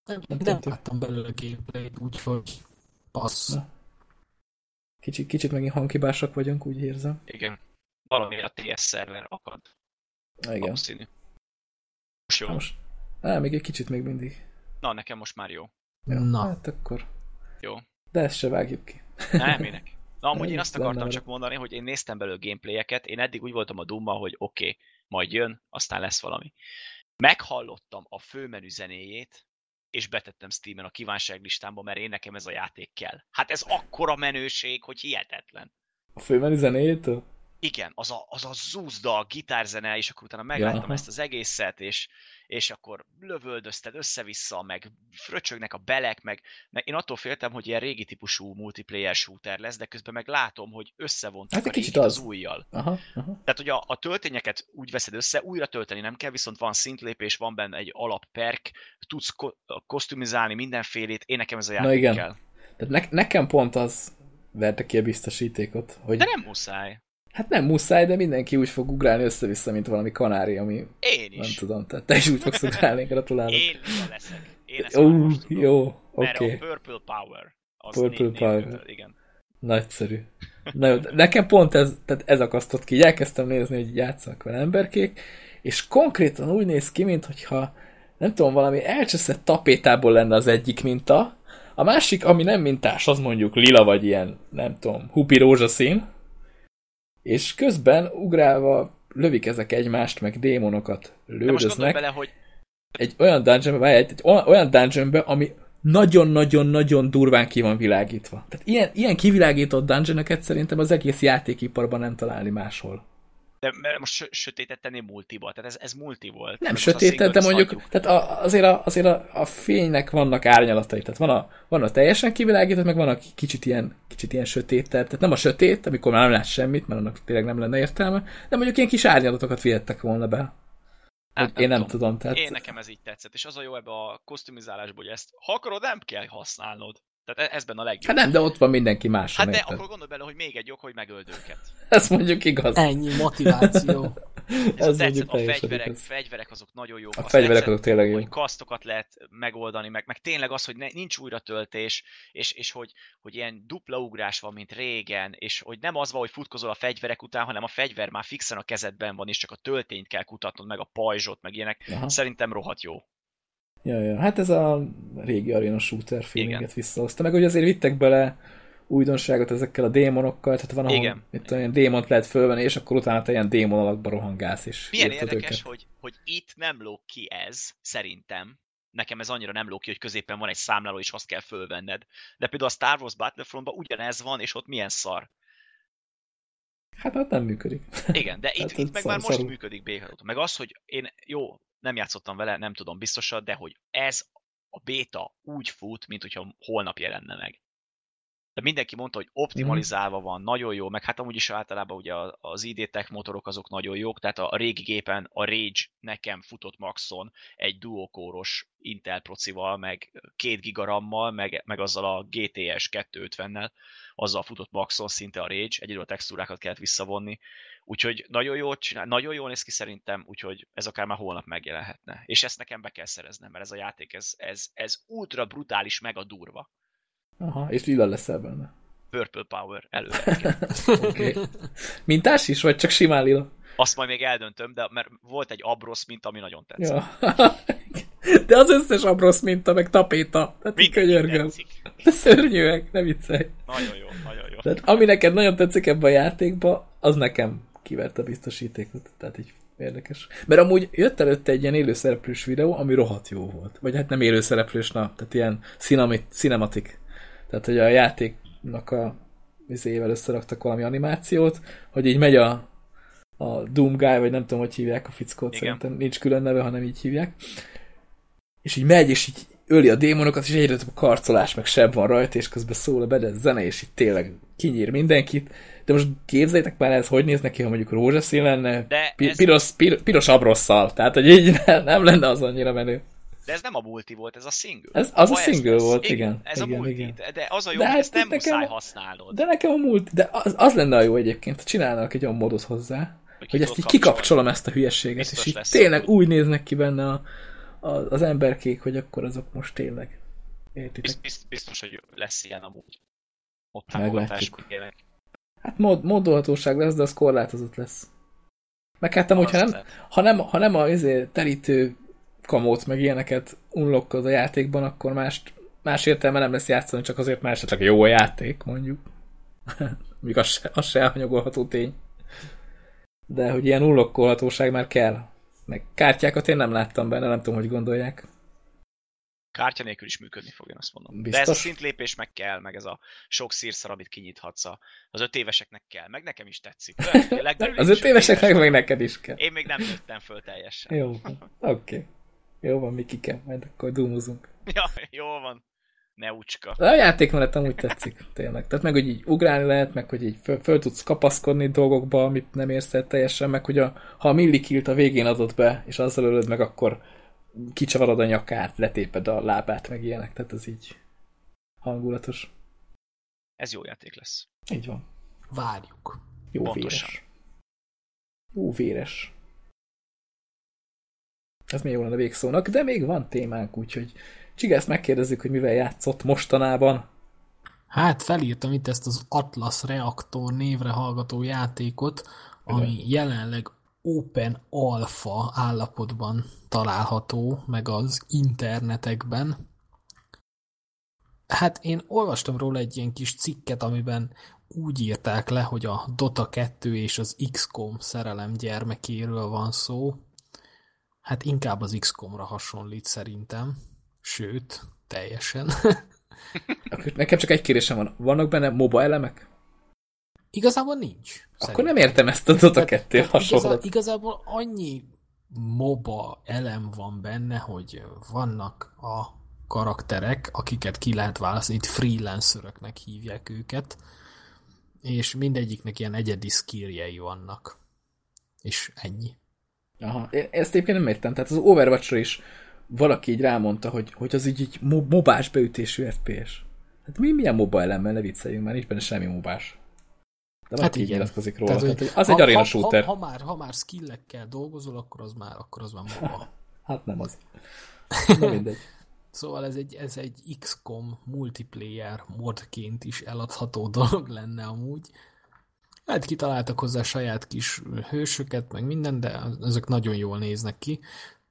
Nem, Nem nem láttam belőle gameplayt, úgyhogy passz. Kicsit, kicsit megint hangkibásak vagyunk, úgy érzem. Igen. Valami a TS szerver akad. Igen. Valószínű. Most jó. Na most, á, még egy kicsit még mindig. Na, nekem most már jó. Ja, Na. Hát akkor. Jó. De ezt se vágjuk ki. Nem, minek? Na, amúgy én azt akartam csak mondani, hogy én néztem belőle gameplayeket, én eddig úgy voltam a dumma, hogy oké, okay, majd jön, aztán lesz valami. Meghallottam a főmenü zenéjét, és betettem Steam-en a kívánságlistámba, mert én nekem ez a játék kell. Hát ez akkora menőség, hogy hihetetlen. A főmenü zenéjétől? Igen, az a, az a zúzda, a gitárzene, és akkor utána megláttam aha. ezt az egészet, és, és akkor lövöldözted össze-vissza, meg fröcsögnek a belek, meg, meg én attól féltem, hogy ilyen régi típusú multiplayer shooter lesz, de közben meg látom, hogy összevontak Hát a egy kicsit az. az újjal. Aha, aha. Tehát, hogy a, a töltényeket úgy veszed össze, újra tölteni nem kell, viszont van szintlépés, van benne egy alapperk, tudsz ko- kosztümizálni mindenfélét, én nekem ez a játék igen. kell. Tehát ne, nekem pont az verte ki a biztosítékot, hogy De nem muszáj. Hát nem muszáj, de mindenki úgy fog ugrálni össze-vissza, mint valami kanári, ami Én nem is. tudom, tehát te is úgy fogsz ugrálni, gratulálok. Én leszek. Én ezt tudom. jó, Mert oké, a Purple Power. Az Purple név- Power. névkötő, Igen. nagyszerű. Na jó, nekem pont ez, tehát ez akasztott ki, elkezdtem nézni, hogy játszanak vele emberkék, és konkrétan úgy néz ki, mintha nem tudom, valami elcseszett tapétából lenne az egyik minta, a másik, ami nem mintás, az mondjuk lila, vagy ilyen, nem tudom, hupi rózsaszín, és közben ugrálva lövik ezek egymást, meg démonokat lődöznek bele, hogy egy olyan dungeonbe, egy, egy olyan dungeonbe, ami nagyon-nagyon-nagyon durván ki van világítva. Tehát ilyen, ilyen kivilágított dungeonokat szerintem az egész játékiparban nem találni máshol. De most sö- sötétet tenni multiba, tehát ez, ez multi volt. Nem sötétet, de mondjuk, tehát a, azért, a, azért a, a fénynek vannak árnyalatai. Tehát van a, van a teljesen kivilágított, meg van a kicsit ilyen, kicsit ilyen sötét. Tehát nem a sötét, amikor már nem látsz semmit, mert annak tényleg nem lenne értelme, de mondjuk ilyen kis árnyalatokat vihettek volna be. Hát, én nem tudom. tudom tehát... Én nekem ez így tetszett, és az a jó ebbe a kosztümizálásból, hogy ezt, ha akarod, nem kell használnod. Tehát e- ez benne a legjobb. Hát nem, de ott van mindenki más. Hát de érted. akkor gondolj bele, hogy még egy ok, hogy megöld őket. Ez mondjuk igaz. Ennyi motiváció. Ez, ez tetszett, a fegyverek, igaz. fegyverek azok nagyon jók. A fegyverek azok tényleg jók. Hogy kasztokat lehet megoldani, meg, meg tényleg az, hogy ne, nincs újratöltés, és, és hogy, hogy ilyen dupla ugrás van, mint régen, és hogy nem az van, hogy futkozol a fegyverek után, hanem a fegyver már fixen a kezedben van, és csak a töltényt kell kutatnod, meg a pajzsot, meg ilyenek. Aha. Szerintem rohadt jó. Ja, ja. Hát ez a régi arena shooter feelinget visszahozta. Meg hogy azért vittek bele újdonságot ezekkel a démonokkal, tehát van, ahol Igen. Itt olyan démont lehet fölvenni, és akkor utána te ilyen démon alakba rohangálsz, és Milyen érdekes, őket. hogy, hogy itt nem lóg ki ez, szerintem. Nekem ez annyira nem lóg ki, hogy középen van egy számláló, és azt kell fölvenned. De például a Star Wars Battlefrontban ugyanez van, és ott milyen szar. Hát ott nem működik. Igen, de itt, hát itt meg szar, már most szarul. működik békadott. Meg az, hogy én, jó, nem játszottam vele, nem tudom biztosan, de hogy ez a béta úgy fut, mint hogyha holnap jelenne meg. De mindenki mondta, hogy optimalizálva van, nagyon jó, meg hát amúgy is általában ugye az ID Tech motorok azok nagyon jók, tehát a régi gépen a Rage nekem futott maxon egy duokóros Intel procival, meg két gigarammal, meg, meg azzal a GTS 250-nel, azzal futott maxon szinte a Rage, egyedül a textúrákat kellett visszavonni, Úgyhogy nagyon jól csinál, nagyon jól néz ki szerintem, úgyhogy ez akár már holnap megjelenhetne. És ezt nekem be kell szereznem, mert ez a játék, ez, ez, ez ultra brutális, meg a durva. Aha, és lila lesz benne. Purple Power előre. okay. Mintás is, vagy csak simán lila? Azt majd még eldöntöm, de mert volt egy abrosz minta, ami nagyon tetszett. Ja. de az összes abrosz minta, meg tapéta. Tehát Mind könyörgöm. De szörnyűek, ne viccelj. Nagyon jó, nagyon jó. Tehát ami neked nagyon tetszik ebben a játékban, az nekem kiverte a biztosítékot, tehát így érdekes. Mert amúgy jött előtte egy ilyen élőszereplős videó, ami rohadt jó volt. Vagy hát nem élőszereplős, na, tehát ilyen cinematik. Tehát, hogy a játéknak a vizével összeraktak valami animációt, hogy így megy a, a Doom Guy, vagy nem tudom, hogy hívják a fickót, Igen. szerintem nincs külön neve, hanem így hívják. És így megy, és így öli a démonokat, és egyre több karcolás, meg seb van rajta, és közben szól a bedett zene, és így tényleg kinyír mindenkit de most képzeljétek már ez, hogy néz neki, ha mondjuk rózsaszín lenne, de pi- ez... piros, pir- piros abrosszal, tehát hogy így nem, lenne az annyira menő. De ez nem a multi volt, ez a single. Ez, az a single lesz. volt, igen. igen. Ez igen, a multi, igen. de az a jó, de hogy ezt nem nekem, muszáj használnod. De nekem a multi, de az, az lenne a jó egyébként, csinálnak egy olyan modot hozzá, hogy, hogy ezt így kikapcsolom ezt a hülyeséget, Biztos és így tényleg úgy néznek ki benne a, a, az emberkék, hogy akkor azok most tényleg értitek. Biztos, biztos hogy lesz ilyen amúgy. Ott támogatásuk Hát mod, modolhatóság lesz, de az korlátozott lesz. Meg hát amúgy, ha nem, ha nem, ha nem a izé, terítő kamót, meg ilyeneket unlockod a játékban, akkor más, más értelme nem lesz játszani, csak azért, mert esetleg jó a játék, mondjuk. Míg az se, az se elhanyagolható tény. De hogy ilyen unlockolhatóság már kell. Meg kártyákat én nem láttam benne, nem tudom, hogy gondolják kártya nélkül is működni fog, én azt mondom. Biztos? De ez a szintlépés meg kell, meg ez a sok szírszar, amit kinyithatsz az öt éveseknek kell, meg nekem is tetszik. az öt éveseknek meg neked is kell. Én még nem nőttem föl teljesen. Jó van, oké. Okay. Jó van, mi kell, majd akkor dumozunk. Ja, jó van. Ne ucska. A játékmenet amúgy tetszik, tényleg. Tehát meg, hogy így ugrálni lehet, meg, hogy így föl, föl tudsz kapaszkodni dolgokba, amit nem érsz el teljesen, meg, hogy a, ha a millikilt a végén adott be, és azzal ölöd meg, akkor kicsavarod a nyakát, letéped a lábát, meg ilyenek, tehát ez így hangulatos. Ez jó játék lesz. Így van. Várjuk. Jó Pontosan. véres. Jó véres. Ez még jó lenne végszónak, de még van témánk, úgyhogy Csigász megkérdezzük, hogy mivel játszott mostanában. Hát felírtam itt ezt az Atlas Reaktor névre hallgató játékot, ami jelenleg open alpha állapotban található, meg az internetekben. Hát én olvastam róla egy ilyen kis cikket, amiben úgy írták le, hogy a Dota 2 és az XCOM szerelem gyermekéről van szó. Hát inkább az XCOM-ra hasonlít szerintem. Sőt, teljesen. Nekem csak egy kérésem van. Vannak benne MOBA elemek? Igazából nincs. Akkor szerintem. nem értem ezt a Dota 2 hasonlót. igazából annyi MOBA elem van benne, hogy vannak a karakterek, akiket ki lehet választani, itt freelanceröknek hívják őket, és mindegyiknek ilyen egyedi skilljei vannak. És ennyi. Aha, én ezt egyébként nem értem. Tehát az overwatch is valaki így rámondta, hogy, hogy az így, így mo- mobás beütésű FPS. Hát mi milyen moba elemmel, ne vicceljünk, már nincs benne semmi mobás. De hát így nyilatkozik róla. Tehát, hogy az ha, egy arena ha, shooter. Ha, ha, már, ha már skillekkel dolgozol, akkor az már, akkor az már moba. hát nem az. Na mindegy. Szóval ez egy, ez egy XCOM multiplayer modként is eladható dolog lenne amúgy. Hát kitaláltak hozzá saját kis hősöket, meg minden, de ezek nagyon jól néznek ki.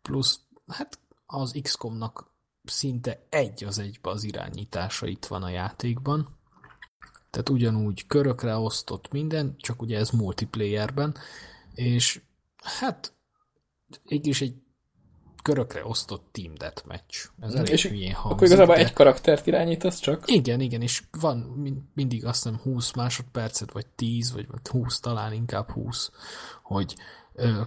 Plusz, hát az XCOM-nak szinte egy az egybe az irányítása itt van a játékban. Tehát ugyanúgy körökre osztott minden, csak ugye ez multiplayerben, és hát is egy körökre osztott team deathmatch. Ez elég és hülyén hangzik. Akkor igazából de... egy karaktert irányítasz csak? Igen, igen, és van mindig azt hiszem 20 másodpercet, vagy 10, vagy 20, talán inkább 20, hogy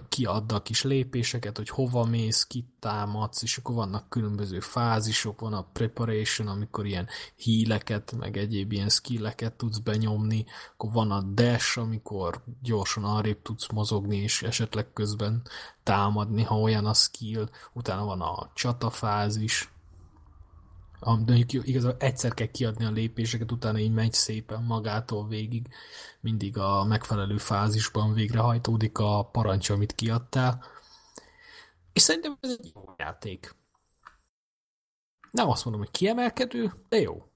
kiadda a kis lépéseket, hogy hova mész, kit támadsz, és akkor vannak különböző fázisok, van a preparation, amikor ilyen híleket, meg egyéb ilyen skilleket tudsz benyomni, akkor van a dash, amikor gyorsan arrébb tudsz mozogni, és esetleg közben támadni, ha olyan a skill, utána van a csatafázis, mondjuk igazából egyszer kell kiadni a lépéseket, utána így megy szépen magától végig, mindig a megfelelő fázisban végrehajtódik a parancs, amit kiadtál. És szerintem ez egy jó játék. Nem azt mondom, hogy kiemelkedő, de jó.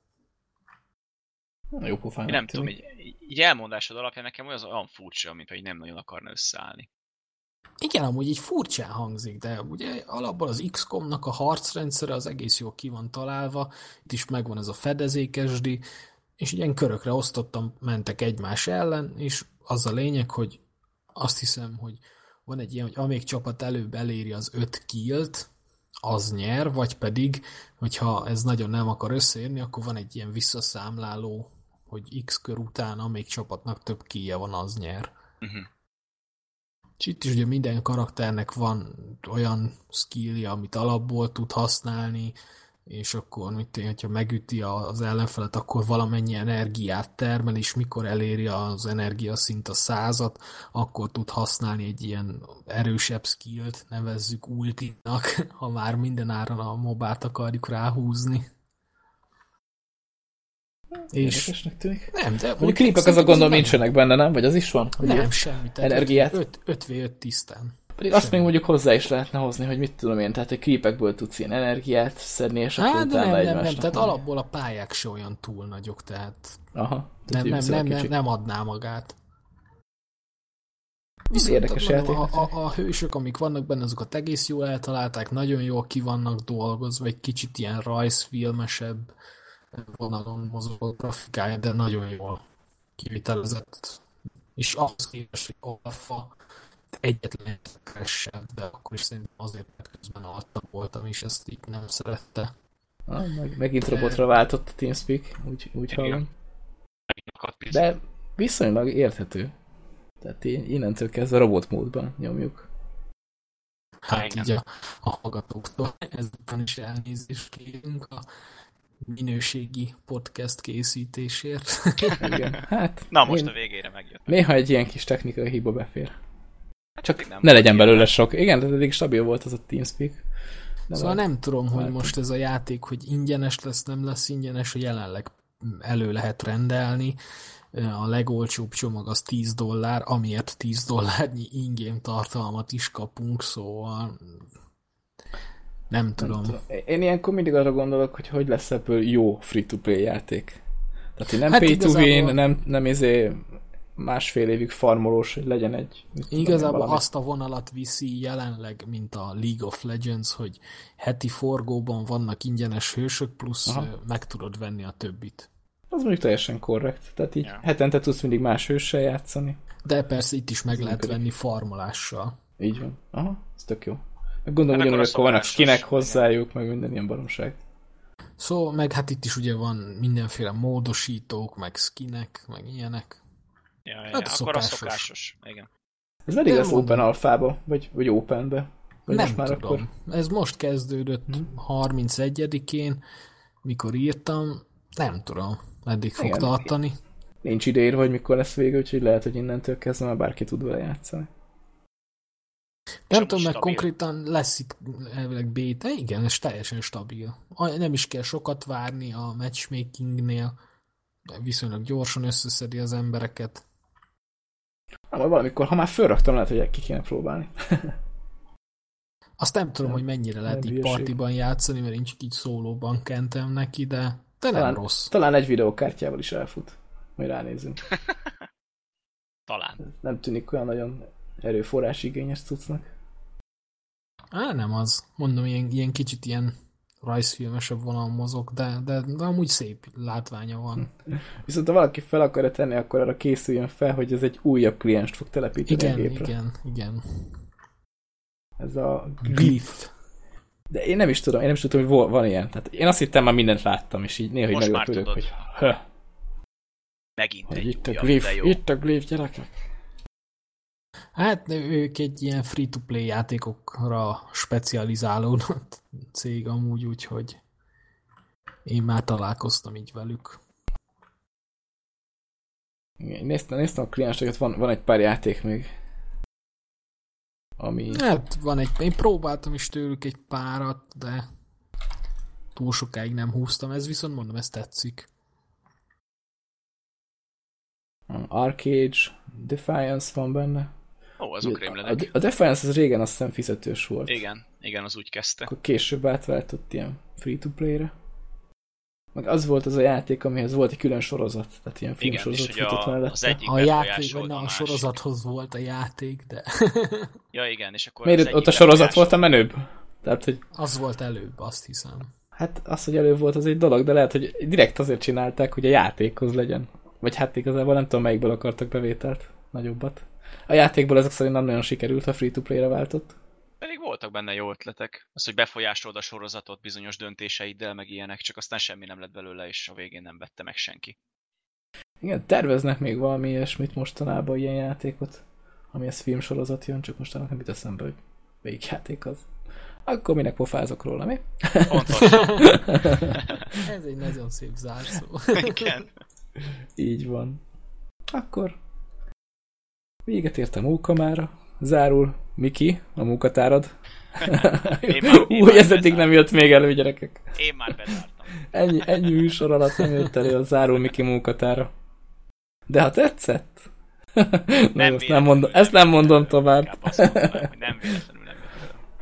Jó pofán. Én nem tudom, így, így elmondásod alapján nekem olyan, olyan furcsa, mint hogy nem nagyon akarna összeállni. Igen, amúgy így furcsán hangzik, de ugye alapból az XCOM-nak a harcrendszere az egész jól ki van találva, itt is megvan ez a fedezékesdi, és ilyen körökre osztottam, mentek egymás ellen, és az a lényeg, hogy azt hiszem, hogy van egy ilyen, hogy amíg csapat előbb eléri az öt killt, az nyer, vagy pedig, hogyha ez nagyon nem akar összeérni, akkor van egy ilyen visszaszámláló, hogy x kör után, amíg csapatnak több kíje van, az nyer. Uh-huh. És itt is ugye minden karakternek van olyan skillja, amit alapból tud használni, és akkor mit tenni, hogyha megüti az ellenfelet, akkor valamennyi energiát termel, és mikor eléri az energia szint a százat, akkor tud használni egy ilyen erősebb skillt, nevezzük ultinak, ha már minden áron a mobát akarjuk ráhúzni. És tűnik. Nem, de... Mondjuk klipek az a gondolom nincsenek benne, nem? Vagy az is van? Nem, ugye? semmi. Tehát Energiát. 5, 5 v 5 tisztán. Pedig azt még mondjuk hozzá is lehetne hozni, hogy mit tudom én, tehát hogy klipekből tudsz ilyen energiát szedni, és akkor hát, utána nem, nem, nem, tehát alapból a pályák se olyan túl nagyok, tehát Aha, nem, nem, nem, nem, nem adná magát. Viszont Érdekes a, a, a, a hősök, amik vannak benne, azokat egész jól eltalálták, nagyon jól ki vannak dolgozva, egy kicsit ilyen rajzfilmesebb, vonalon mozgó grafikája, de nagyon jól kivitelezett. És ahhoz képest, hogy Olafa egyetlen keresebb, de akkor is szerintem azért, mert közben alatta voltam, és ezt így nem szerette. Ah, meg, megint de... robotra váltott a TeamSpeak, úgy, úgy hallom. De viszonylag érthető. Tehát innentől kezdve robotmódban nyomjuk. Hát így a, a hallgatóktól ezután is elnézést kérünk a minőségi podcast készítésért. Igen, hát... Na, most én... a végére megjött. Néha egy ilyen kis technikai hiba befér. Csak nem ne legyen belőle sok. Igen, de eddig stabil volt az a TeamSpeak. Nem szóval nem tudom, hogy most ez a játék, hogy ingyenes lesz, nem lesz ingyenes, hogy jelenleg elő lehet rendelni. A legolcsóbb csomag az 10 dollár, amiért 10 dollárnyi ingame tartalmat is kapunk, szóval nem tudom. Nem tudom. Én ilyenkor mindig arra gondolok, hogy hogy lesz ebből jó free-to-play játék. Tehát, hogy nem hát pay to win, nem, nem izé másfél évig farmolós, hogy legyen egy... Igazából azt a vonalat viszi jelenleg, mint a League of Legends, hogy heti forgóban vannak ingyenes hősök, plusz Aha. meg tudod venni a többit. Az mondjuk teljesen korrekt. Tehát így ja. hetente tudsz mindig más hőssel játszani. De persze itt is meg ez lehet működik. venni farmolással. Így van. Aha, ez tök jó. Meg gondolom, ugyanúgy akkor vannak skinek hozzájuk, meg minden ilyen baromság. Szóval, meg hát itt is ugye van mindenféle módosítók, meg skinek, meg ilyenek. Ja, ja, hát akkor szokásos. a szokásos. Igen. Ez meddig lesz Open Alpha-ba, vagy, vagy Open-be? Vagy nem most már tudom. Akkor? Ez most kezdődött hmm. 31-én, mikor írtam, nem tudom, meddig fog Igen. tartani. Nincs ideír, hogy mikor lesz vége, úgyhogy lehet, hogy innentől kezdve már bárki tud vele játszani. Nem tudom, meg konkrétan lesz itt elvileg beta, igen, ez teljesen stabil. Nem is kell sokat várni a matchmakingnél, viszonylag gyorsan összeszedi az embereket. Na, majd valamikor, ha már fölraktam, lehet, hogy ki kéne próbálni. Azt nem tudom, nem, hogy mennyire lehet így partiban játszani, mert én csak így szólóban kentem neki, de, de talán, nem rossz. Talán egy videókártyával is elfut. Majd ránézünk. talán. Nem tűnik olyan nagyon erőforrás igényes cuccnak. Á, nem az. Mondom, ilyen, ilyen kicsit ilyen rajzfilmesebb vonal mozog, de, de, de amúgy szép látványa van. Viszont ha valaki fel akarja tenni, akkor arra készüljön fel, hogy ez egy újabb klienst fog telepíteni igen, a gépre. Igen, igen, Ez a Glyph. De én nem is tudom, én nem is tudom, hogy van ilyen. Tehát én azt hittem, már mindent láttam, és így néha Most meglepődök, hogy hö, Megint hogy egy itt a glyph, itt a glyph, gyerekek. Hát ők egy ilyen free-to-play játékokra specializálódott cég amúgy, úgyhogy én már találkoztam így velük. Igen, néztem, néztem a klienseket, van, van egy pár játék még. Ami... Hát van egy, én próbáltam is tőlük egy párat, de túl sokáig nem húztam, ez viszont mondom, ez tetszik. Arcade, Defiance van benne. Ó, azok A, rémlenek. a Defiance az régen azt hiszem fizetős volt. Igen, igen, az úgy kezdte. Akkor később átváltott ilyen free-to-play-re. Meg az volt az a játék, amihez volt egy külön sorozat, tehát ilyen Igen, filmsorozat hogy futott a, mellette. az egyik A játék, na, a másik. sorozathoz volt a játék, de Ja, igen, és akkor Miért ott a sorozat volt a menőbb? Tehát, hogy az volt előbb, azt hiszem. hát az, hogy elő volt, az egy dolog, de lehet, hogy direkt azért csinálták, hogy a játékhoz legyen. Vagy hát igazából nem tudom, melyikből akartak bevételt. Nagyobbat. A játékból ezek szerint nem nagyon sikerült, ha free-to-play-re váltott. Pedig voltak benne jó ötletek. Az, hogy befolyásolod a sorozatot bizonyos döntéseiddel, meg ilyenek, csak aztán semmi nem lett belőle, és a végén nem vette meg senki. Igen, terveznek még valami ilyesmit mostanában, ilyen játékot, ami ez filmsorozat jön, csak mostanában nem jut eszembe, hogy melyik játék az. Akkor minek pofázok róla, mi? Pontosan. Ez egy nagyon szép zárszó. igen. Így van. Akkor véget ért a munkamára. Zárul Miki, a munkatárad. Már- Új, már ez eddig nem jött még elő, gyerekek. Én már bezártam. Ennyi, ennyi műsor alatt nem jött elő a Zárul Miki munkatára. De ha tetszett, Na, ezt, nem mondom, ezt nem mondom tovább. Nem véletlenül nem.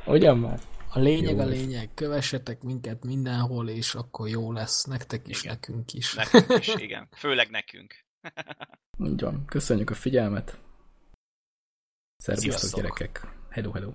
Ugyan már? A lényeg Jó a lesz. lényeg, kövessetek minket mindenhol, és akkor jó lesz nektek is, Igen. nekünk is. Nekünk is, igen. Főleg nekünk. Így van. Köszönjük a figyelmet. Szervusztok, gyerekek. Hello, hello.